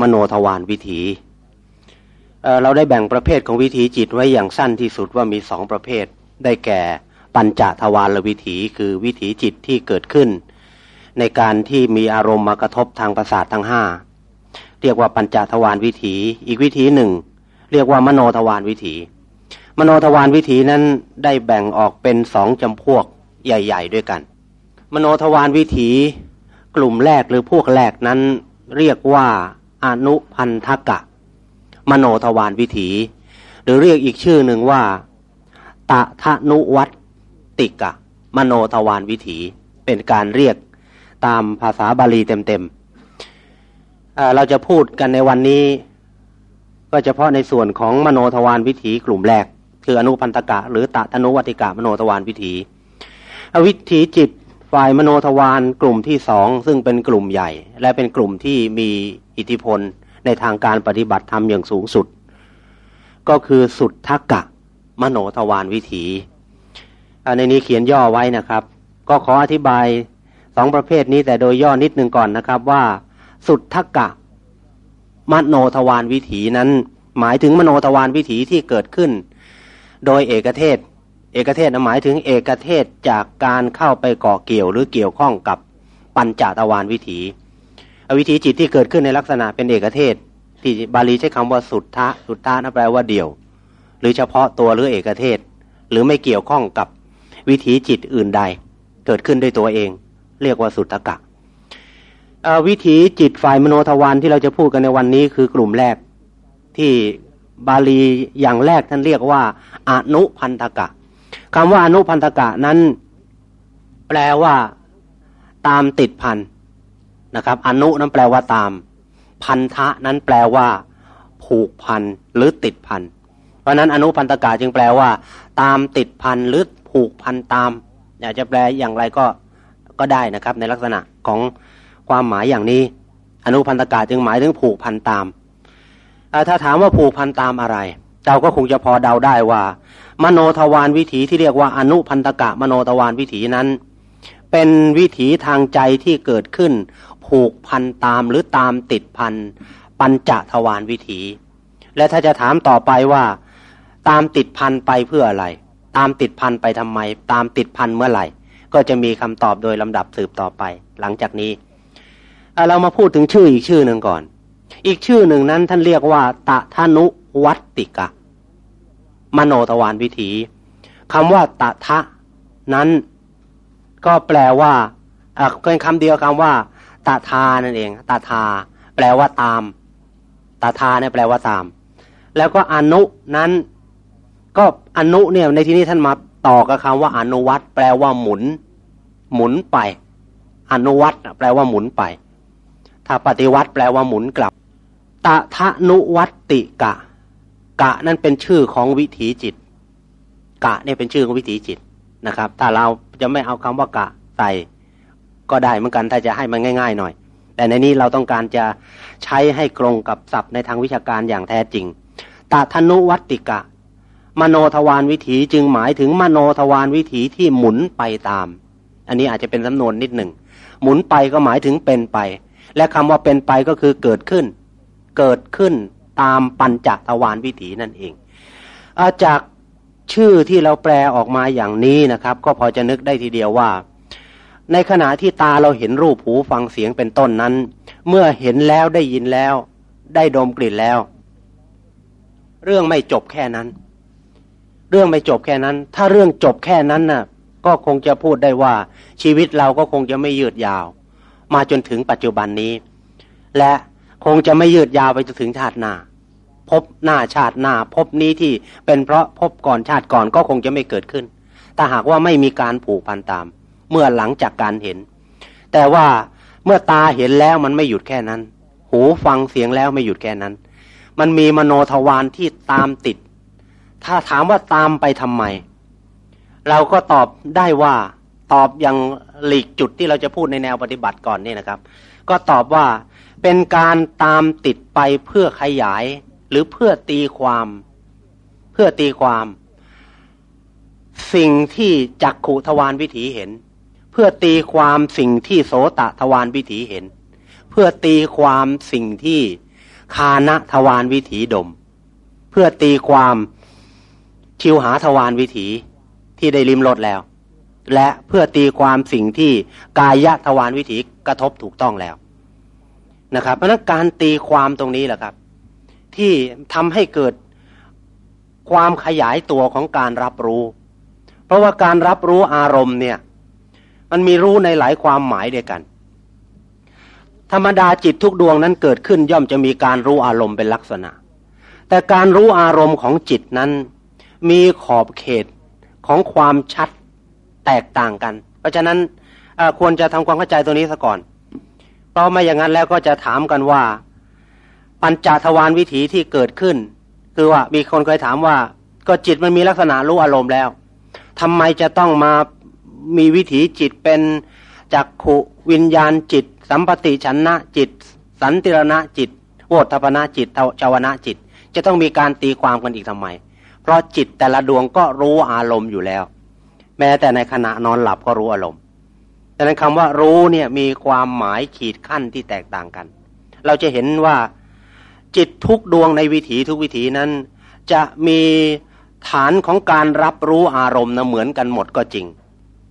มโนทวารวิถีเเราได้แบ่งประเภทของวิถีจิตไว้อย่างสั้นที่สุดว่ามีสองประเภท ได้แก่ปัญจทวารวิถีคือวิถีจิตที่เกิดขึ้น ในการที่มีอารมณ์มากระทบทางประสาททั้งห้าเรียกว่าปัญจทวารวิถี อีกวิถีหนึ่ง เรียกว่ามโนทวารวิถี มโนทวารวิถีนั้นได้แบ่งออกเป็นสองจำพวกใหญ่ ๆ ด้วยกัน มโนทวารวิถี กลุ่มแรกหรือพวกแรกนั้นเรียกว่า อนุพันธกะ มโนทวารวิถี หรือเรียกอีกชื่อหนึ่งว่า ตะทะนุวัตติกะ มโนทวารวิถี เป็นการเรียกตามภาษาบาลีเต็มๆ เราจะพูดกันในวันนี้ ก็เฉพาะในส่วนของมโนทวารวิถีกลุ่มแรก คืออนุพันธกะ หรือตะทนุวัติกะมโนทวารวิถี วิถีจิต ฝ่ายมโนทวารกลุ่มที่สองซึ่งเป็นกลุ่มใหญ่ และเป็นกลุ่มที่มีอิทธิพลในทางการปฏิบัติธรรมอย่างสูงสุด ก็คือสุดทักกะ มโนทวารวิถีในนี้เขียนย่อไว้นะครับ ก็ขออธิบายสองประเภทนี้แต่โดยย่อนิดนึงก่อนนะครับว่า สุดทักกะ มโนทวารวิถีนั้น หมายถึงมโนทวารวิถีที่เกิดขึ้น โดยเอกเทศ เอกเทศหมายถึงเอกเทศจากการเข้าไปก่อเกี่ยวหรือเกี่ยวข้องกับปัญจตวานวิถีวิถีจิตที่เกิดขึ้นในลักษณะเป็นเอกเทศ ที่บาลีใช้คำว่าสุทธะสุทธะนั่นแปลว่าเดี่ยว หรือเฉพาะตัวหรือเอกเทศ หรือไม่เกี่ยวข้องกับวิถีจิตอื่นใด เกิดขึ้นด้วยตัวเอง เรียกว่าสุทธกะวิถีจิตฝ่ายมโนทวารที่เราจะพูดกันในวันนี้คือกลุ่มแรกที่บาลีอย่างแรกท่านเรียกว่าอนุพันธกะ คำว่าอนุพันธกะนั้น แปลว่าตามติดพันนะครับ อนุนั้นแปลว่าตาม พันธะนั้นแปลว่า ผูกพันหรือติดพันเพราะนั้นอนุพันธกะจึงแปลว่า ตามติดพันหรือผูกพันตามอยากจะแปลอย่างไรก็ก็ได้นะครับ ในลักษณะของความหมายอย่างนี้ อนุพันธกะจึงหมายถึงผูกพันตามถ้าถามว่าผูกพันตามอะไร เราก็คงจะพอเดาได้ว่า มโนทวารวิถีที่เรียกว่าอนุพันธกะมโนทวารวิถีนั้น เป็นวิถีทางใจที่เกิดขึ้น ผูกพันตามหรือตามติดพันปัญจทวารวิถี และถ้าจะถามต่อไปว่า ตามติดพันไปเพื่ออะไร ตามติดพันไปทำไม ตามติดพันเมื่อไหร่ ก็จะมีคำตอบโดยลำดับสืบต่อไป หลังจากนี้เรามาพูดถึงชื่ออีกชื่อหนึ่งก่อน อีกชื่อหนึ่งนั้นท่านเรียกว่าตะทนุวัตติกะ มโนทวารวิถีคำว่าตถะนั้นก็แปลว่าเป็นคำเดียวคำว่าตาทานั่นเองตาทา แปลว่าตามตาทาเนี่ยแปลว่าตาม แล้วก็อนุนั้น ก็อนุเนี่ยในที่นี้ท่านมาต่อกับคำว่าอนุวัตแปลว่าหมุน หมุนไป อนุวัตแปลว่าหมุนไป ถ้าปฏิวัติแปลว่าหมุนกลับตะทะนุวัตติกะ กะนั่นเป็นชื่อของวิถีจิต กะเนี่ยเป็นชื่อของวิถีจิตนะครับ ถ้าเราจะไม่เอาคำว่ากะใส่ก็ได้เหมือนกันถ้าจะให้มันง่าย ๆ หน่อย แต่ในนี้เราต้องการจะใช้ให้ตรงกับศัพท์ในทางวิชาการอย่างแท้จริงตาธนุวัติกะ มโนทวารวิถีจึงหมายถึงมโนทวารวิถีที่หมุนไปตาม อันนี้อาจจะเป็นสำนวนนิดหนึ่งหมุนไปก็หมายถึงเป็นไป และคำว่าเป็นไปก็คือเกิดขึ้น เกิดขึ้น ตามปัญจทวารวิถีนั่นเองอาจากชื่อที่เราแปลออกมาอย่างนี้นะครับ ก็พอจะนึกได้ทีเดียวว่า ในขณะที่ตาเราเห็นรูปหูฟังเสียงเป็นต้นนั้น เมื่อเห็นแล้วได้ยินแล้ว ได้ดมกลิ่นแล้ว เรื่องไม่จบแค่นั้น เรื่องไม่จบแค่นั้น ถ้าเรื่องจบแค่นั้นน่ะ ก็คงจะพูดได้ว่า ชีวิตเราก็คงจะไม่ยืดยาว มาจนถึงปัจจุบันนี้ และ คงจะไม่ยืดยาวไปจนถึงชาติหน้า พบหน้าชาติหน้า พบนี้ที่เป็นเพราะพบก่อนชาติก่อนก็คงจะไม่เกิดขึ้นถ้าหากว่าไม่มีการผูกพันตาม เมื่อหลังจากการเห็น แต่ว่าเมื่อตาเห็นแล้วมันไม่หยุดแค่นั้น หูฟังเสียงแล้วไม่หยุดแค่นั้น มันมีมโนทวารที่ตามติด ถ้าถามว่าตามไปทำไม เราก็ตอบได้ว่าตอบอย่างหลีกจุดที่เราจะพูดในแนวปฏิบัติก่อนนี่นะครับ ก็ตอบว่า เป็นการตามติดไปเพื่อขยาย หรือเพื่อตีความ เพื่อตีความ สิ่งที่จักขุทวารวิถีเห็น เพื่อตีความสิ่งที่โสตะทวารวิถีเห็น เพื่อตีความสิ่งที่คานะทวารวิถีดม เพื่อตีความชิวหาทวารวิถีที่ได้ลิมรสแล้ว และเพื่อตีความสิ่งที่กายทวารวิถีกระทบถูกต้องแล้ว นะครับ เพราะนั้นการตีความตรงนี้แหละครับ ที่ทำให้เกิดความขยายตัวของการรับรู้ เพราะว่าการรับรู้อารมณ์เนี่ย มันมีรู้ในหลายความหมายเดียวกัน ธรรมดาจิตทุกดวงนั้นเกิดขึ้นย่อมจะมีการรู้อารมณ์เป็นลักษณะ แต่การรู้อารมณ์ของจิตนั้น มีขอบเขตของความชัดแตกต่างกัน เพราะฉะนั้นควรจะทำความเข้าใจตัวนี้ซะก่อน เพราะไม่อย่างนั้นแล้วก็จะถามกันว่า ปัญจทวารวิถีที่เกิดขึ้น คือว่ามีคนเคยถามว่า ก็จิตมันมีลักษณะรู้อารมณ์แล้วทำไมจะต้องมามีวิถีจิตเป็นจักขุวิญญาณจิต สัมปติชนะจิต สันติรณะจิตโวทพนะจิตชาวนะจิต จะต้องมีการตีความกันอีกทำไม เพราะจิตแต่ละดวงก็รู้อารมณ์อยู่แล้ว แม้แต่ในขณะนอนหลับก็รู้อารมณ์ ดังนั้นคำว่ารู้เนี่ยมีความหมายขีดขั้นที่แตกต่างกัน เราจะเห็นว่าจิตทุกดวงในวิถีทุกวิถีนั้น จะมีฐานของการรับรู้อารมณ์นะเหมือนกันหมดก็จริง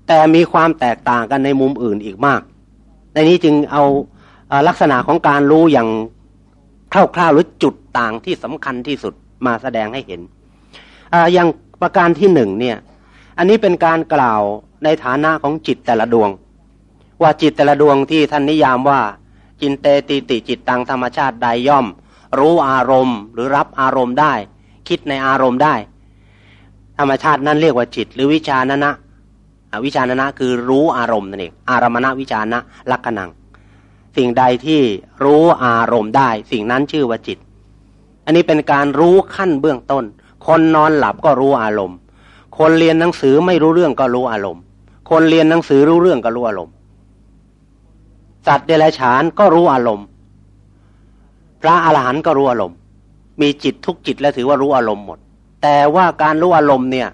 แต่มีความแตกต่างกันในมุมอื่นอีกมาก ในนี้จึงเอาลักษณะของการรู้อย่างคร่าวๆหรือจุดต่างที่สำคัญที่สุดมาแสดงให้เห็นอย่างประการที่หนึ่งเนี่ย อันนี้เป็นการกล่าวในฐานะของจิตแต่ละดวง ว่าจิตแต่ละดวงที่ท่านนิยามว่า จินเตติติจิตตังธรรมชาติใดย่อม รู้อารมณ์ หรือรับอารมณ์ได้ คิดในอารมณ์ได้ ธรรมชาตินั้นเรียกว่าจิต หรือวิชานะนะวิชานะนะคือรู้อารมณ์นั่นเองอารมณวิชานะลักขณัง สิ่งใดที่รู้อารมณ์ได้ สิ่งนั้นชื่อว่าจิต อันนี้เป็นการรู้ขั้นเบื้องต้น คนนอนหลับก็รู้อารมณ์ คนเรียนหนังสือไม่รู้เรื่องก็รู้อารมณ์ คนเรียนหนังสือรู้เรื่องก็รู้อารมณ์ สัตว์เดรัจฉานก็รู้อารมณ์ พระอรหันต์ก็รู้อารมณ์ มีจิตทุกจิตและถือว่ารู้อารมณ์หมด แต่ว่าการรู้อารมณ์เนี่ย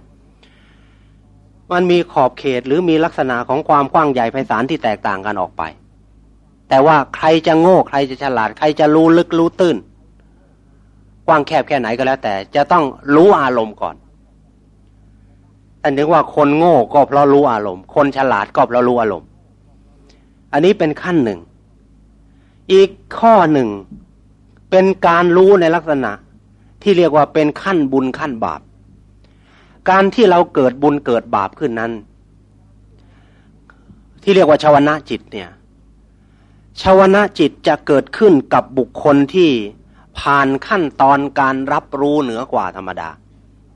มันมีขอบเขตหรือมีลักษณะของความกว้างใหญ่ไพศาลที่แตกต่างกันออกไป แต่ว่าใครจะโง่ใครจะฉลาด ใครจะรู้ลึกรู้ตื้น กว้างแคบแค่ไหนก็แล้ว แต่จะต้องรู้อารมณ์ก่อนอันนี้ว่าคนโง่ก็เพราะรู้อารมณ์ คนฉลาดก็เพราะรู้อารมณ์ อันนี้เป็นขั้นหนึ่ง อีกข้อหนึ่ง เป็นการรู้ในลักษณะ ที่เรียกว่าเป็นขั้นบุญขั้นบาป การที่เราเกิดบุญเกิดบาปขึ้นนั้น ที่เรียกว่าชาวนะจิตเนี่ยชาวนะจิตจะเกิดขึ้นกับบุคคลที่ผ่านขั้นตอนการรับรู้เหนือกว่าธรรมดา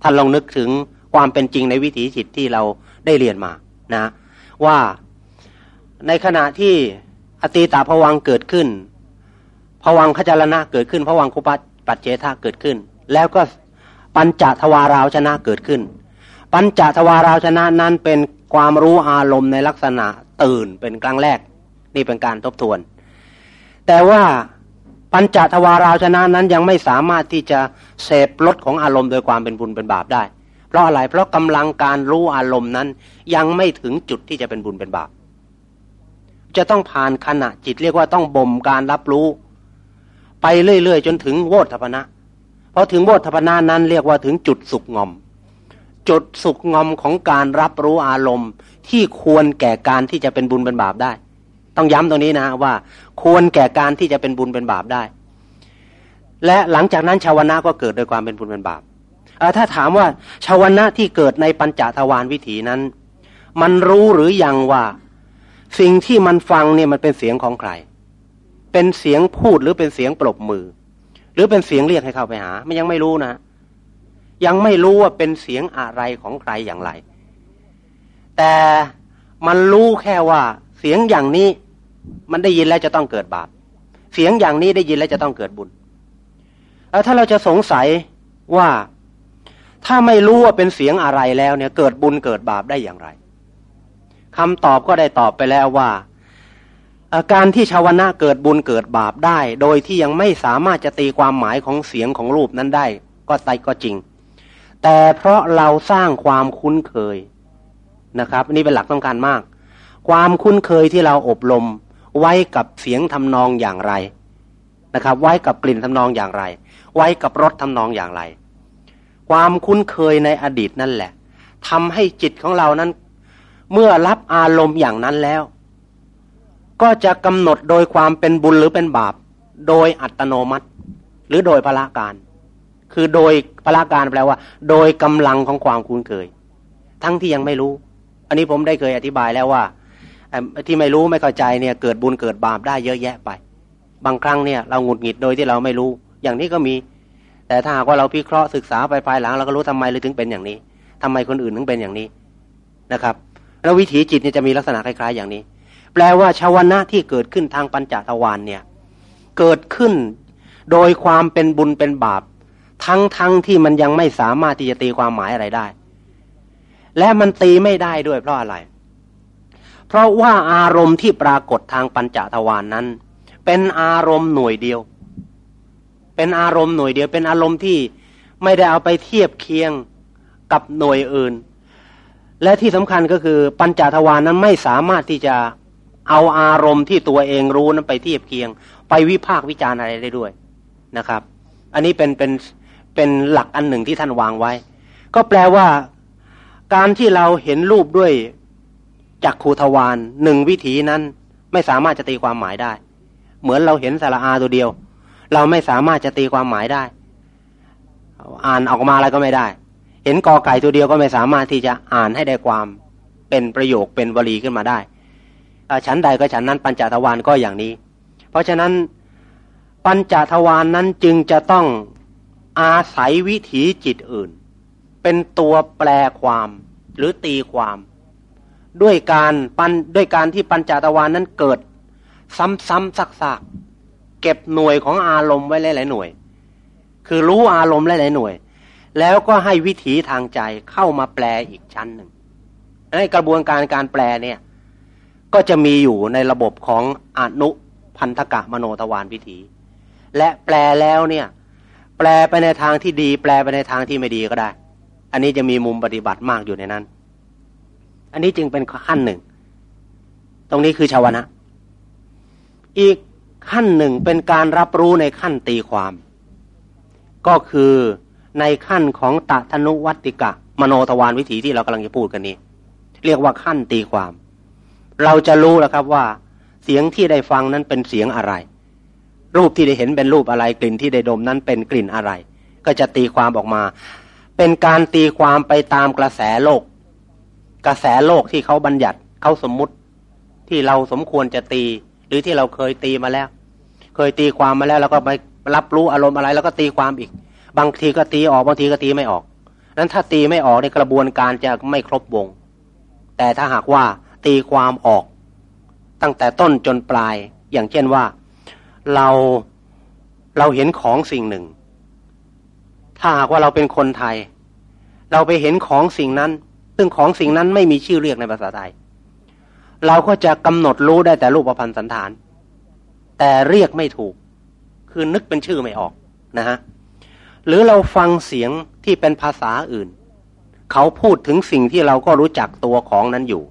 ท่านลองนึกถึงความเป็นจริงในวิถีจิตที่เราได้เรียนมานะ ว่า ในขณะที่อตีตาภวังเกิดขึ้นผวังขจารณะเกิดขึ้นผวังคุปัปัจเจธาเกิดขึ้น แล้วก็ปัญจทวาราวชนะเกิดขึ้น ปัญจทวาราวชนะนั้นเป็นความรู้อารมณ์ในลักษณะตื่นเป็นครั้งแรก นี่เป็นการทบทวน แต่ว่าปัญจทวาราวชนะนั้นยังไม่สามารถที่จะเสพลดของอารมณ์โดยความเป็นบุญเป็นบาปได้ เพราะอะไรเพราะกำลังการรู้อารมณ์นั้นยังไม่ถึงจุดที่จะเป็นบุญเป็นบาป จะต้องผ่านขณะจิตเรียกว่าต้องบ่มการรับรู้ ไปเรื่อยๆ จนถึงโวธพนะพอถึงโวธพนะนั้นเรียกว่าถึงจุดสุกงอม จุดสุกงอมของการรับรู้อารมณ์ที่ควรแก่การที่จะเป็นบุญเป็นบาปได้ ต้องย้ำตรงนี้นะว่า ควรแก่การที่จะเป็นบุญเป็นบาปได้ และหลังจากนั้นชาวนะก็เกิดโดยความเป็นบุญเป็นบาปถ้าถามว่าชาวนะที่เกิดในปัญจทวารวิถีนั้น มันรู้หรือยังว่า สิ่งที่มันฟังเนี่ยมันเป็นเสียงของใคร เป็นเสียงพูดหรือเป็นเสียงปรบมือ หรือเป็นเสียงเรียกให้เข้าไปหาไม่ยังไม่รู้นะ ยังไม่รู้ว่าเป็นเสียงอะไรของใครอย่างไร แต่มันรู้แค่ว่า เสียงอย่างนี้มันได้ยินแล้วจะต้องเกิดบาป เสียงอย่างนี้ได้ยินแล้วจะต้องเกิดบุญ แล้วถ้าเราจะสงสัยว่าถ้าไม่รู้ว่าเป็นเสียงอะไรแล้วเนี่ย เกิดบุญเกิดบาปได้อย่างไร คำตอบก็ได้ตอบไปแล้วว่าอาการที่ชาวนะเกิดบุญเกิดบาปได้ โดยที่ยังไม่สามารถจะตีความหมายของเสียงของรูปนั้นได้ ก็ไตก็จริง แต่เพราะเราสร้างความคุ้นเคยนะครับนี่เป็นหลักสำคัญมาก ความคุ้นเคยที่เราอบรมไว้กับเสียงทำนองอย่างไรนะครับ ไว้กับกลิ่นทำนองอย่างไร ไว้กับรสทำนองอย่างไร ความคุ้นเคยในอดีตนั่นแหละทำให้จิตของเรานั้น เมื่อรับอารมณ์อย่างนั้นแล้ว ก็จะกำหนดโดยความเป็นบุญหรือเป็นบาป โดยอัตโนมัติ หรือโดยพละการ คือโดยพละการแปลว่า โดยกำลังของความคุ้นเคย ทั้งที่ยังไม่รู้ อันนี้ผมได้เคยอธิบายแล้วว่าที่ไม่รู้ไม่เข้าใจเนี่ยเกิดบุญเกิดบาปได้เยอะแยะไป บางครั้งเนี่ยเราหงุดหงิดโดยที่เราไม่รู้ อย่างนี้ก็มี แต่ถ้าหากว่าเราพิเคราะห์ศึกษาไปภายหลังเราก็รู้ทำไมเลยถึงเป็นอย่างนี้ทำไมคนอื่นถึงเป็นอย่างนี้นะครับ แล้ววิถีจิตเนี่ยจะมีลักษณะคล้ายๆ อย่างนี้ แปลว่าชาวนะที่เกิดขึ้นทางปัญจทวารเนี่ยเกิดขึ้นโดยความเป็นบุญเป็นบาป ทั้งทั้งที่มันยังไม่สามารถที่จะตีความหมายอะไรได้ และมันตีไม่ได้ด้วยเพราะอะไร เพราะว่าอารมณ์ที่ปรากฏทางปัญจทวารนนั้น เป็นอารมณ์หน่วยเดียว เป็นอารมณ์หน่วยเดียว เป็นอารมณ์ที่ไม่ได้เอาไปเทียบเคียงกับหน่วยอื่น และที่สำคัญก็คือปัญจทวารนนั้นไม่สามารถที่จะเอาอารมณ์ที่ตัวเองรู้นั้นไปเทียบเคียง ไปวิพากษ์วิจารณ์อะไรได้ด้วยนะครับ อันนี้เป็นเป็นเป็นหลักอันหนึ่งที่ท่านวางไว้ ก็แปลว่า การที่เราเห็นรูปด้วยจักขูทวารหนึ่งวิถีนั้น ไม่สามารถจะตีความหมายได้ เหมือนเราเห็นสาระอาตัวเดียว เราไม่สามารถจะตีความหมายได้ อ่านออกมาอะไรก็ไม่ได้ เห็นกอไก่ตัวเดียวก็ไม่สามารถที่จะอ่านให้ได้ความเป็นประโยคเป็นวลีขึ้นมาได้ชั้นใดก็ชั้นนั้นปัญจทวารก็อย่างนี้ เพราะฉะนั้นปัญจทวารนนั้นจึงจะต้องอาศัยวิถีจิตอื่น เป็นตัวแปลความหรือตีความ ด้วยการปันด้วยการที่ปัญจตวานนั้นเกิด ซ้ำๆซักๆเก็บหน่วยของอารมณ์ไว้หลายๆหน่วย คือรู้อารมณ์หลายๆหน่วย แล้วก็ให้วิถีทางใจเข้ามาแปลอีกชั้นหนึ่งในกระบวนการการแปลเนี่ย ก็จะมีอยู่ในระบบของอนุพันธกะมโนทวารวิถี และแปลแล้วเนี่ย แปลไปในทางที่ดี แปลไปในทางที่ไม่ดีก็ได้ อันนี้จะมีมุมปฏิบัติมากอยู่ในนั้น อันนี้จึงเป็นขั้นหนึ่ง ตรงนี้คือชาวนะ อีกขั้นหนึ่งเป็นการรับรู้ในขั้นตีความ ก็คือ ในขั้นของตะธนุวัติกะ มโนทวารวิถีที่เรากำลังจะพูดกันนี้ เรียกว่าขั้นตีความ เราจะรู้แล้วครับว่า เสียงที่ได้ฟังนั้นเป็นเสียงอะไร รูปที่ได้เห็นเป็นรูปอะไรกลิ่นที่ได้ดมนั้นเป็นกลิ่นอะไร ก็จะตีความออกมา เป็นการตีความไปตามกระแสโลก กระแสโลกที่เขาบัญญัติเขาสมมุติที่เราสมควรจะตี หรือที่เราเคยตีมาแล้ว เคยตีความมาแล้วแล้วก็ไปรับรู้อารมณ์อะไร แล้วก็ตีความอีก บางทีก็ตีออกบางทีก็ตีไม่ออกนั้นถ้าตีไม่ออกในกระบวนการจะไม่ครบวง แต่ถ้าหากว่าตีความออก ตั้งแต่ต้นจนปลาย อย่างเช่นว่า เราเราเห็นของสิ่งหนึ่ง ถ้าหากว่าเราเป็นคนไทย เราไปเห็นของสิ่งนั้น ซึ่งของสิ่งนั้นไม่มีชื่อเรียกในภาษาไทย เราก็จะกำหนดรู้ได้แต่รูปประพันธ์สันฐาน แต่เรียกไม่ถูก คือนึกเป็นชื่อไม่ออกนะฮะ หรือเราฟังเสียงที่เป็นภาษาอื่น เขาพูดถึงสิ่งที่เราก็รู้จักตัวของนั้นอยู่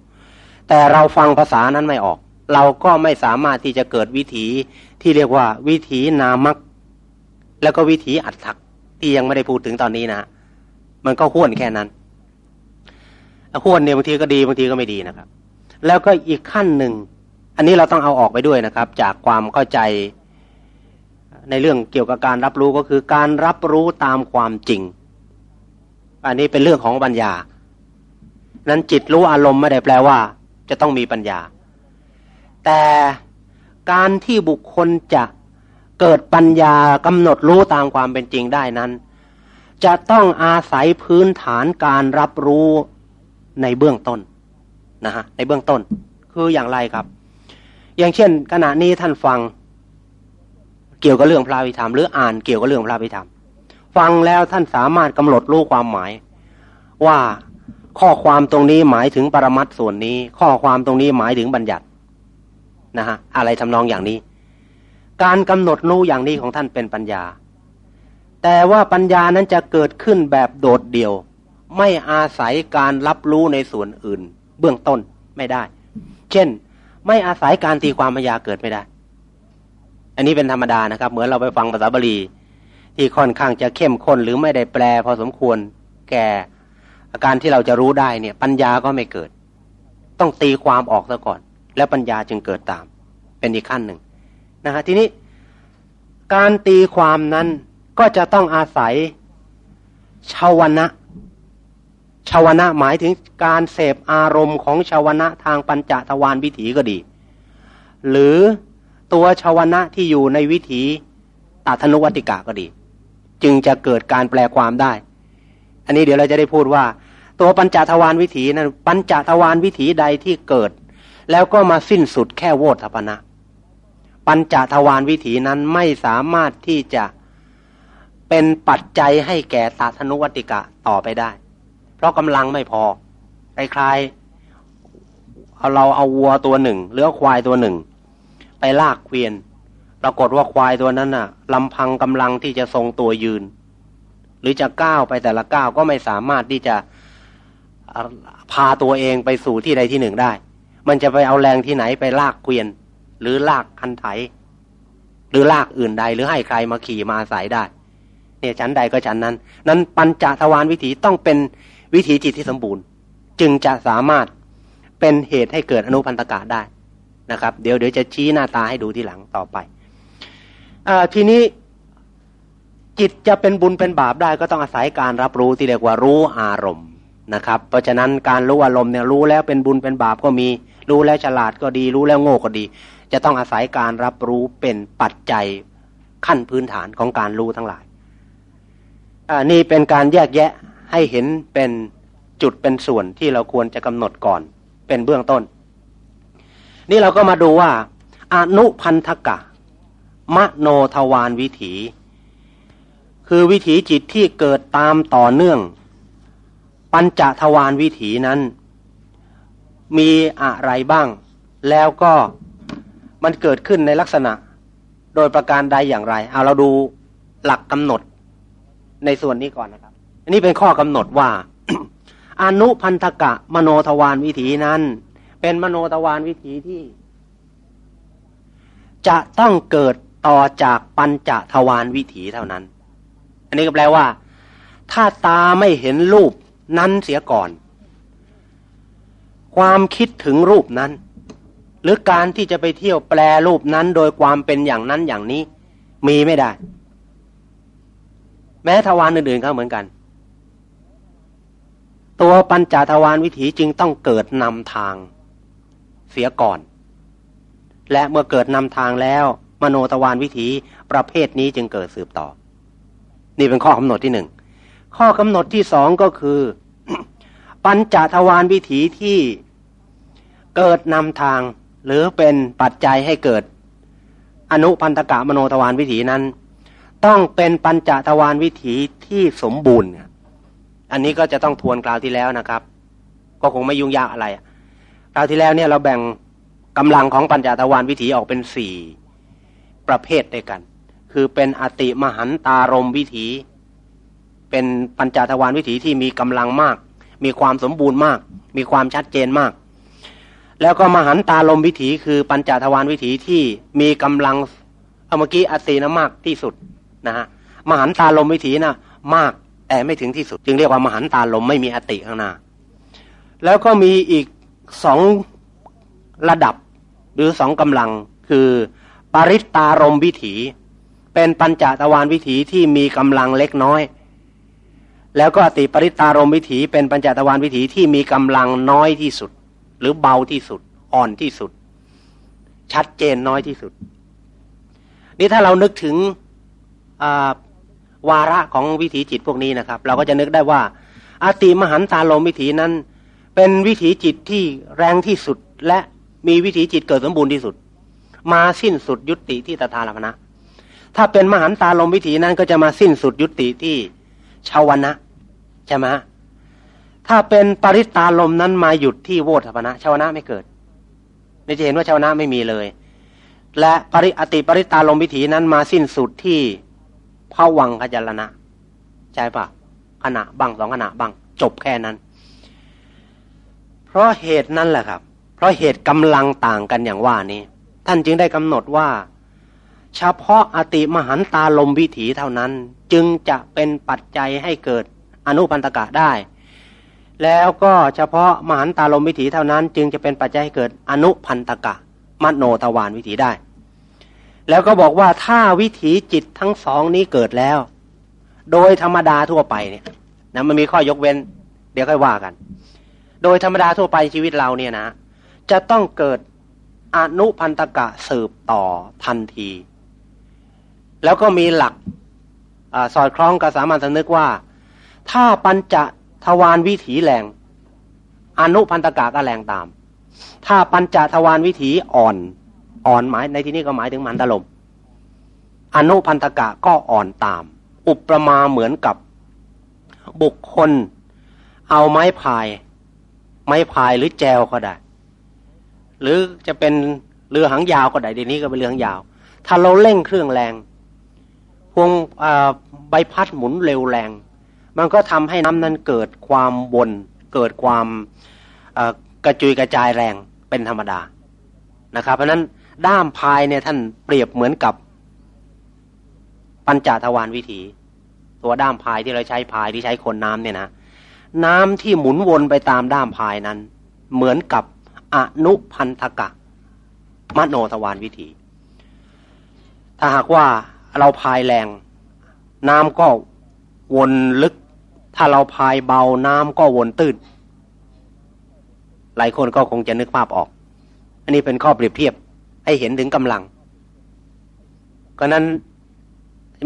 แต่เราฟังภาษานั้นไม่ออก เราก็ไม่สามารถที่จะเกิดวิถีที่เรียกว่า วิถีนามักแล้วก็วิถีอัตถักที่ยังไม่ได้พูดถึงตอนนี้นะมันก็ห้วนแค่นั้นห้วนเนี่ยบางทีก็ดีบางทีก็ไม่ดีนะครับ แล้วก็อีกขั้นหนึ่ง อันนี้เราต้องเอาออกไปด้วยนะครับ จากความเข้าใจ ในเรื่องเกี่ยวกับการรับรู้ก็คือการรับรู้ตามความจริง อันนี้เป็นเรื่องของปัญญา นั้นจิตรู้อารมณ์ไม่ได้แปลว่า จะต้องมีปัญญา แต่การที่บุคคลจะเกิดปัญญากำหนดรู้ตามความเป็นจริงได้นั้น จะต้องอาศัยพื้นฐานการรับรู้ในเบื้องต้นนะฮะในเบื้องต้น คืออย่างไรครับ อย่างเช่น ขณะนี้ท่านฟัง เกี่ยวกับเรื่องพระวิธรรมหรืออ่านเกี่ยวกับเรื่องพระวิธรรม ฟังแล้วท่านสามารถกำหนดรู้ความหมาย ว่าข้อความตรงนี้หมายถึงปรมัตส่วนนี้ ข้อความตรงนี้หมายถึงบัญญัตินะฮะอะไรทำนองอย่างนี้ การกำหนดรู้อย่างนี้ของท่านเป็นปัญญา แต่ว่าปัญญานั้นจะเกิดขึ้นแบบโดดเดี่ยว ไม่อาศัยการรับรู้ในส่วนอื่น เบื้องต้นไม่ได้ เช่น ไม่อาศัยการตีความพยาเกิดไม่ได้ อันนี้เป็นธรรมดานะครับ เหมือนเราไปฟังภาษาบาลีที่ค่อนข้างจะเข้มข้นหรือไม่ได้แปลพอสมควรแก่อาการที่เราจะรู้ได้เนี่ย ปัญญาก็ไม่เกิด ต้องตีความออกซะก่อน แล้วปัญญาจึงเกิดตาม เป็นอีกขั้นหนึ่งนะฮะทีนี้การตีความนั้นก็จะต้องอาศัยชาวนะชาวนะหมายถึงการเสพอารมณ์ของชาวนะทางปัญจทวารวิถีก็ดี หรือ ตัวชาวนะที่อยู่ในวิถีตัทนุวัติกาก็ดี จึงจะเกิดการแปลความได้ อันนี้เดี๋ยวเราจะได้พูดว่า ตัวปัญจทวารวิถีนั้นปัญจทวารวิถีใดที่เกิด แล้วก็มาสิ้นสุดแค่โวทพนะ ปัญจทวารวิถีนั้นไม่สามารถที่จะเป็นปัจจัยให้แก่ตาธนุวัติกะต่อไปได้ เพราะกำลังไม่พอคล้ายๆเอาเราเอาวัวตัวหนึ่งหรือควายตัวหนึ่ง ไปลากเกวียน ปรากฏว่าควายตัวนั้นน่ะลำพังกำลังที่จะทรงตัวยืน หรือจะก้าวไปแต่ละก้าวก็ไม่สามารถที่จะพาตัวเองไปสู่ที่ใดที่หนึ่งได้ มันจะไปเอาแรงที่ไหนไปลากเกวียน หรือลากคันไถ หรือลากอื่นใด หรือให้ใครมาขี่มาสายได้ เนี่ยชั้นใดก็ชั้นนั้น นั้นปัญจทวารวิถีต้องเป็นวิถีจิตที่สมบูรณ์ จึงจะสามารถเป็นเหตุให้เกิดอนุพันธกะได้ นะครับ เดี๋ยวเดี๋ยวจะชี้หน้าตาให้ดูทีหลังต่อไปอทีนี้จิตจะเป็นบุญเป็นบาปได้ก็ต้องอาศัยการรับรู้ที่เรียกว่ารู้อารมณ์นะครับ เพราะฉะนั้นการรู้อารมณ์เนี่ยรู้แล้วเป็นบุญเป็นบาปก็มี รู้แล้วฉลาดก็ดี รู้แล้วโง่ก็ดี จะต้องอาศัยการรับรู้เป็นปัจจัยขั้นพื้นฐานของการรู้ทั้งหลายนี่เป็นการแยกแยะให้เห็นเป็นจุดเป็นส่วนที่เราควรจะกำหนดก่อน เป็นเบื้องต้น นี่เราก็มาดูว่า อนุพันธกะ มโนทวารวิถี คือวิถีจิตที่เกิดตามต่อเนื่อง ปัญจทวารวิถีนั้น มีอะไรบ้าง แล้วก็มันเกิดขึ้นในลักษณะ โดยประการใดอย่างไร เอาเราดูหลักกำหนดในส่วนนี้ก่อนนะครับ อันนี้เป็นข้อกำหนดว่า อนุพันธกะมโนทวารวิถีนั้น เป็นมโนทวารวิถีที่ จะต้องเกิดต่อจากปัญจทวารวิถีเท่านั้น อันนี้ก็แปลว่า ถ้าตาไม่เห็นรูปนั้นเสียก่อน ความคิดถึงรูปนั้น หรือการที่จะไปเที่ยวแปลรูปนั้น โดยความเป็นอย่างนั้นอย่างนี้ มีไม่ได้ แม้ทวารอื่นๆเขาเหมือนกัน ตัวปัญจทวารวิถีจึงต้องเกิดนำทาง เสียก่อน และเมื่อเกิดนำทางแล้ว มโนทวารวิถีประเภทนี้จึงเกิดสืบต่อ นี่เป็นข้อกำหนดที่หนึ่งข้อกำหนดที่สองก็คือ ปัญจทวารวิถีที่เกิดนำทางหรือเป็นปัจจัยให้เกิด อนุพันธกะมโนทวารวิถีนั้น ต้องเป็นปัญจทวารวิถีที่สมบูรณ์อันนี้ก็จะต้องทวนกล่าวที่แล้วนะครับ ก็คงไม่ยุ่งยากอะไร กล่าวที่แล้วเนี่ยเราแบ่งกำลังของปัญจทวารวิถีออกเป็นสี่ประเภทด้วยกัน คือเป็นอติมหันตารมวิถี เป็นปัญจทวารวิถีที่มีกำลังมาก มีความสมบูรณ์มาก มีความชัดเจนมาก แล้วก็มหันตารมวิถีคือปัญจทวารวิถีที่มีกำลังเอาเมื่อกี้อตินะมากที่สุดนะฮะมหันตาลมวิถีนะมากแต่ไม่ถึงที่สุด จึงเรียกว่ามหันตาลมไม่มีอติข้างหน้า แล้วก็มีอีก สองระดับ หรือสองกำลัง คือ ปริตตารมวิถี เป็นปัญจตวานวิถีที่มีกำลังเล็กน้อย แล้วก็อติปริตารมวิถี เป็นปัญจตวานวิถีที่มีกำลังน้อยที่สุด หรือเบาที่สุด อ่อนที่สุด ชัดเจนน้อยที่สุด นี่ถ้าเรานึกถึงวาระของวิถีจิตพวกนี้นะครับ เราก็จะนึกได้ว่าอาติมหันตาลมวิถีนั้น เป็นวิถีจิตที่แรงที่สุดและมีวิถีจิตเกิดสมบูรณ์ที่สุด มาสิ้นสุดยุติที่ตถาลมนะ ถ้าเป็นมหันตาลมวิถีนั้นก็จะมาสิ้นสุดยุติที่ชาวนะใช่ไหมถ้าเป็นปริตาลมนั้นมาหยุดที่โวทัพนะชาวนะไม่เกิดนี่จะเห็นว่าชาวนะไม่มีเลย และปริอติปริตาลมวิถีนั้นมาสิ้นสุดที่พระวังขจรณะใช่ปะขณะบังสองขณะบังจบแค่นั้น เพราะเหตุนั้นแหละครับ เพราะเหตุกำลังต่างกันอย่างว่านี้ ท่านจึงได้กำหนดว่า เฉพาะอติมหันตาลมวิถีเท่านั้น จึงจะเป็นปัจจัยให้เกิดอนุพันตกะได้ แล้วก็เฉพาะมหันตาลมวิถีเท่านั้น จึงจะเป็นปัจจัยให้เกิดอนุพันตกะมโนทวารวิถีได้ แล้วก็บอกว่าถ้าวิถีจิตทั้งสองนี้เกิดแล้ว โดยธรรมดาทั่วไปเนี่ยนะมันมีข้อยกเว้น เดี๋ยวค่อยว่ากัน โดยธรรมดาทั่วไปชีวิตเราเนี่ยนะ จะต้องเกิดอนุพันตกะสืบต่อทันที แล้วก็มีหลักอสอดคล้องกับสามัญสำนึกว่า ถ้าปัญจทวารวิถีแรงอนุพันตกะก็แรงตาม ถ้าปัญจทวารวิถีอ่อนอ่อนหมายในที่นี้ก็หมายถึงมันตลมอนุพันตกะก็อ่อนตาม อุปมาเหมือนกับบุคคล เอาไม้พาย ไม้พายหรือแจวก็ได้ หรือจะเป็นเรือหางยาวก็ได้เดี๋ยวนี้ก็เป็นเรือหางยาว ถ้าเราเร่งเครื่องแรงพวงใบพัดหมุนเร็วแรง มันก็ทำให้น้ำนั้นเกิดความวนเกิดความกระจุยกระจายแรงเป็นธรรมดานะครับ เพราะนั้นด้ามพายเนี่ยท่านเปรียบเหมือนกับปัญจทวารวิถี ตัวด้ามพายที่เราใช้พายที่ใช้คนน้ำเนี่ยนะ น้ำที่หมุนวนไปตามด้ามพายนั้น เหมือนกับอนุพันธกะ มโนทวารวิถี ถ้าหากว่าเราพายแรง น้ำก็วนลึก ถ้าเราพายเบาน้ำก็วนตื้น หลายคนก็คงจะนึกภาพออก อันนี้เป็นข้อเปรียบเทียบให้เห็นถึงกำลังก็นั้น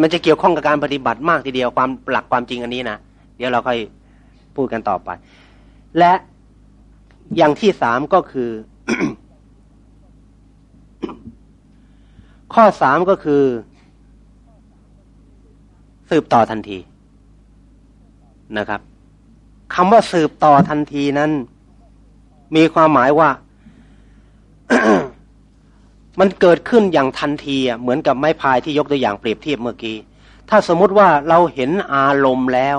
มันจะเกี่ยวข้องกับการปฏิบัติมากทีเดียวความหลักความจริงอันนี้นะเดี๋ยวเราค่อย พูดกันต่อไป และอย่างที่สามก็คือ ข้อสามก็คือ สืบต่อทันทีนะครับคำว่าสืบต่อทันทีนั้น มีความหมายว่า มันเกิดขึ้นอย่างทันทีอะเหมือนกับไม้พายที่ยกตัวอย่างเปรียบเทียบเมื่อกี้ ถ้าสมมติว่าเราเห็นอารมณ์แล้ว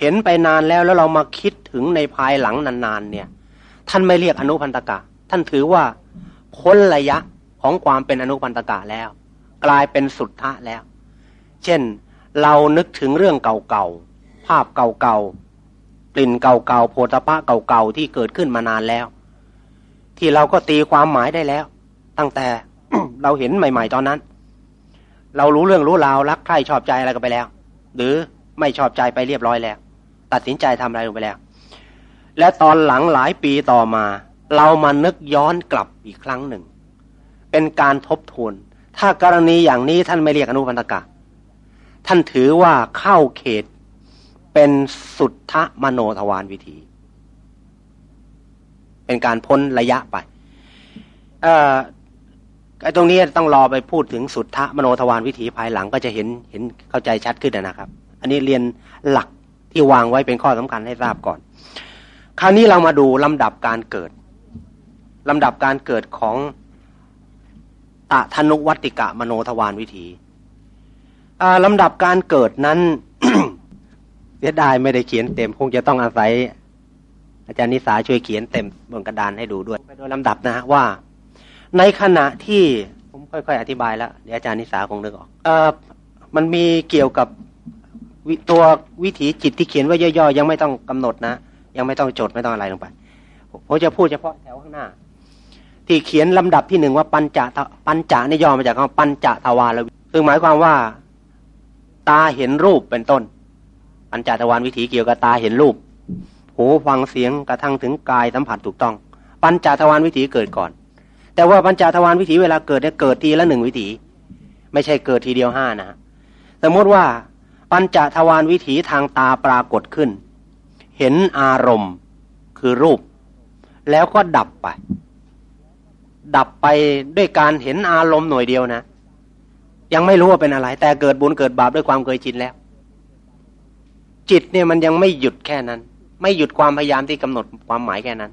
เห็นไปนานแล้วแล้วเรามาคิดถึงในภายหลังนานๆเนี่ย ท่านไม่เรียกอนุพันตกะ ท่านถือว่าพ้นระยะของความเป็นอนุพันตกะแล้ว กลายเป็นสุทธะแล้ว เช่นเรานึกถึงเรื่องเก่าๆภาพเก่าๆกลิ่นเก่าๆโพธพะเก่าๆที่เกิดขึ้นมานานแล้ว ที่เราก็ตีความหมายได้แล้ว ตั้งแต่เราเห็นใหม่ ๆ ตอนนั้น เรารู้เรื่องรู้ราวรักใคร่ชอบใจอะไรกันไปแล้ว หรือไม่ชอบใจไปเรียบร้อยแล้ว ตัดสินใจทำอะไรลงไปแล้ว และตอนหลังหลายปีต่อมา เรามานึกย้อนกลับอีกครั้งหนึ่ง เป็นการทบทวน ถ้ากรณีอย่างนี้ท่านไม่เรียกอนุพันธกะ ท่านถือว่าเข้าเขตเป็นสุทธมโนทวารวิธีเป็นการพ้นระยะไปไอ้ตรงนี้ต้องรอไปพูดถึงสุทธะมโนทวารวิถีภายหลังก็จะเห็นเห็นเข้าใจชัดขึ้นนะครับ อันนี้เรียนหลัก ที่วางไว้เป็นข้อสำคัญให้ทราบก่อน คราวนี้เรามาดูลำดับการเกิดลำดับการเกิดของตะธนุวัติกะมโนทวารวิถีลำดับการเกิดนั้นเสียดายไม่ได้เขียนเต็ม คงจะต้องอาศัย อาจารย์นิสาช่วยเขียนเต็มบนกระดานให้ดูด้วย ไปโดยลำดับนะฮะว่า ในขณะที่ผมค่อย ๆ อธิบายแล้วเดี๋ยวอาจารย์นิสาคงนึกออกเออมันมีเกี่ยวกับ ตัววิถีจิตที่เขียนไว้ย่อๆยังไม่ต้องกำหนดนะ ยังไม่ต้องจดไม่ต้องอะไรลงไปผมจะพูดเฉพาะแถวข้างหน้า ที่เขียนลำดับที่หนึ่งว่าปัญจปัญจนี่ย่อมาจากคำปัญจทวารซึ่งหมายความว่าตาเห็นรูปเป็นต้น ปัญจทวารวิถีเกี่ยวกับตาเห็นรูป หูฟังเสียงกระทั่งถึงกายสัมผัสถูกต้อง ปัญจทวารวิถีเกิดก่อน แต่ว่าปัญจทวารวิถีเวลาเกิดเนี่ยเกิดทีละหนึ่งวิถี ไม่ใช่เกิดทีเดียวห้านะสมมติว่า ปัญจทวารวิถีทางตาปรากฏขึ้น เห็นอารมณ์คือรูป แล้วก็ดับไป ดับไปด้วยการเห็นอารมณ์หน่วยเดียวนะ ยังไม่รู้ว่าเป็นอะไร แต่เกิดบุญเกิดบาปด้วยความเคยชินแล้ว จิตเนี่ยมันยังไม่หยุดแค่นั้น ไม่หยุดความพยายามที่กำหนดความหมายแค่นั้น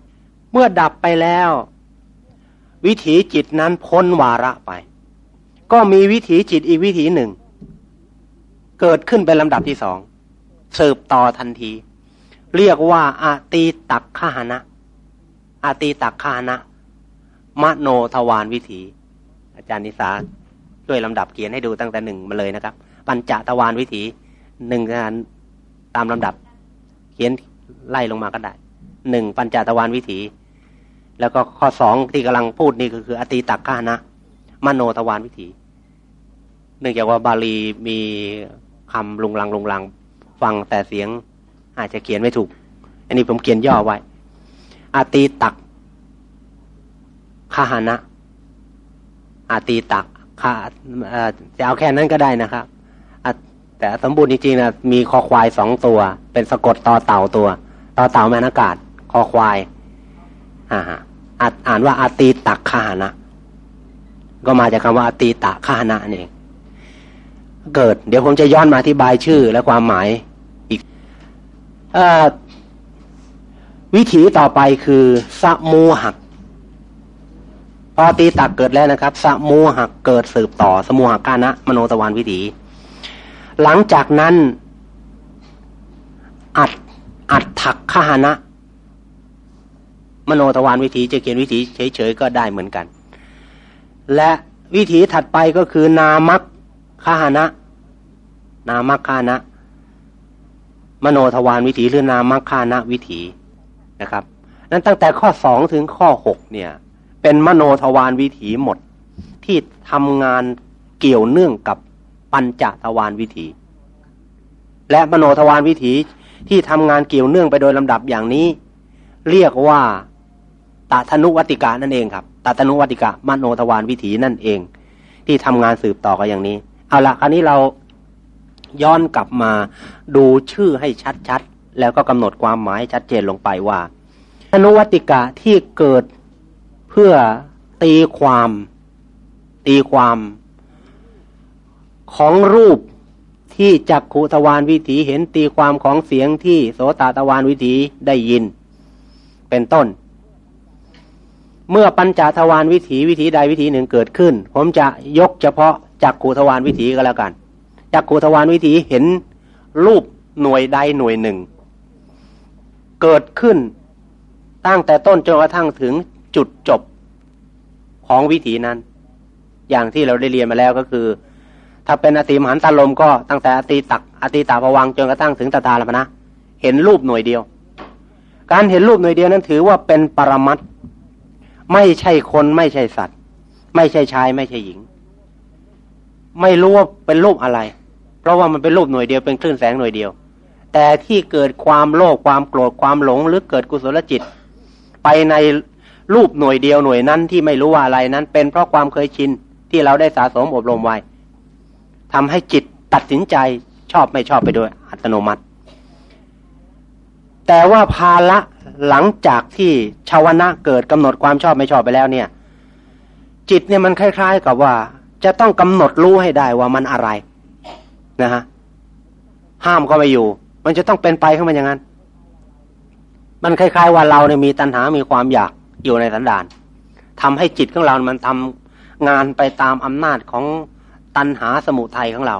เมื่อดับไปแล้ว วิถีจิตนั้นพ้นวาระไป ก็มีวิถีจิตอีกวิถีหนึ่ง เกิดขึ้นเป็นลำดับที่สองสืบต่อทันที เรียกว่าอาตีตักขหนะอาตีตักขหนะมโนทวารวิถี อาจารย์นิสาด้วยลำดับเขียนให้ดูตั้งแต่หนึ่งมาเลยนะครับ ปัญจทวารวิถีหนึ่งงานตามลำดับ เขียนไล่ลงมาก็ได้หนึ่งปัญจทวารวิถี แล้วก็ข้อสองที่กำลังพูดนี่ก็คือ อติตักกานะมโนทวารวิถี เนื่องจากว่าบาลีมี คำลุงลังลุงลัง ฟังแต่เสียง อาจจะเขียนไม่ถูก อันนี้ผมเขียนย่อไว้อติตักคาหานะอาตีตักค่ะจะเอาแค่นั้นก็ได้นะครับแต่สมบูรณ์จริงๆนะมีคอควายสองตัว เป็นสะกดต่อเต่าตัวต่อเต่าแมนอากาศ คอควายอ่าอ่านว่าอาตีตักขานะก็มาจากคำว่าอาตีตะขานะนี่เอง เกิด เดี๋ยวผมจะย้อนมาอธิบายชื่อและความหมายอีกอวิถีต่อไปคือสมูหักพอตีตักเกิดแล้วนะครับสมูหักเกิดสืบต่อสมูหักกานะมโนตะวันวิถี หลังจากนั้น อัดอัดถักขหานะ มโนตะวันวิถีจะเขียนวิถีเฉยๆก็ได้เหมือนกัน และวิถีถัดไปก็คือนามัก ขหานะ นามักขานะ มโนทวารวิถีหรือนามักขานะวิถีนะครับ นั้นตั้งแต่ข้อสองถึงข้อหกเนี่ย เป็นมโนทวารวิถีหมดที่ทำงานเกี่ยวเนื่องกับปัญจทวารวิถี และมโนทวารวิถีที่ทำงานเกี่ยวเนื่องไปโดยลำดับอย่างนี้ เรียกว่าตาธนุวัติกานั่นเองครับตาธนุวัติกามโนทวารวิถีนั่นเอง ที่ทำงานสืบต่อกันอย่างนี้ เอาละคราวนี้เราย้อนกลับมาดูชื่อให้ชัดๆ แล้วก็กำหนดความหมายชัดเจนลงไปว่าธนุวัติกาที่เกิดเพื่อตีความ ตีความ ของรูปที่จักขุทวารวิถีเห็นตีความของเสียงที่โสตตวารวิถีได้ยิน เป็นต้น เมื่อปัญจทวารวิถีวิถีใดวิถีหนึ่งเกิดขึ้น ผมจะยกเฉพาะจักขุทวารวิถีก็แล้วกันจักขุทวารวิถีเห็นรูปหน่วยใดหน่วยหนึ่ง เกิดขึ้นตั้งแต่ต้นจนกระทั่งถึงจุดจบของวิถีนั้น อย่างที่เราได้เรียนมาแล้วก็คือ ถ้าเป็นอติมหันตลมก็ตั้งแต่อติตักอติตาภวังจนกระทั่งถึงตาตาลมนะ เห็นรูปหน่วยเดียว การเห็นรูปหน่วยเดียวนั้นถือว่าเป็นปรมัต ไม่ใช่คนไม่ใช่สัตว์ ไม่ใช่ชายไม่ใช่หญิง ไม่รู้ว่าเป็นรูปอะไร เพราะว่ามันเป็นรูปหน่วยเดียวเป็นคลื่นแสงหน่วยเดียว แต่ที่เกิดความโลภความโกรธความหลงหรือเกิดกุศลจิต ไปในรูปหน่วยเดียวหน่วยนั้นที่ไม่รู้ว่าอะไรนั้น เป็นเพราะความเคยชินที่เราได้สะสมอบรมไว้ทำให้จิตตัดสินใจชอบไม่ชอบไปโดยอัตโนมัติ แต่ว่าภาละ หลังจากที่ชาวนะเกิดกำหนดความชอบไม่ชอบไปแล้วเนี่ย จิตเนี่ยมันคล้าย ๆ กับว่า จะต้องกำหนดรู้ให้ได้ว่ามันอะไรนะฮะห้ามก็ไม่อยู่ มันจะต้องเป็นไปขึ้นมาอย่างนั้น มันคล้าย ๆ ว่าเราเนี่ยมีตัณหา มีความอยากอยู่ในสันดานทำให้จิตของเรา มันทำงานไปตามอำนาจของตัณหาสมุทัยของเรา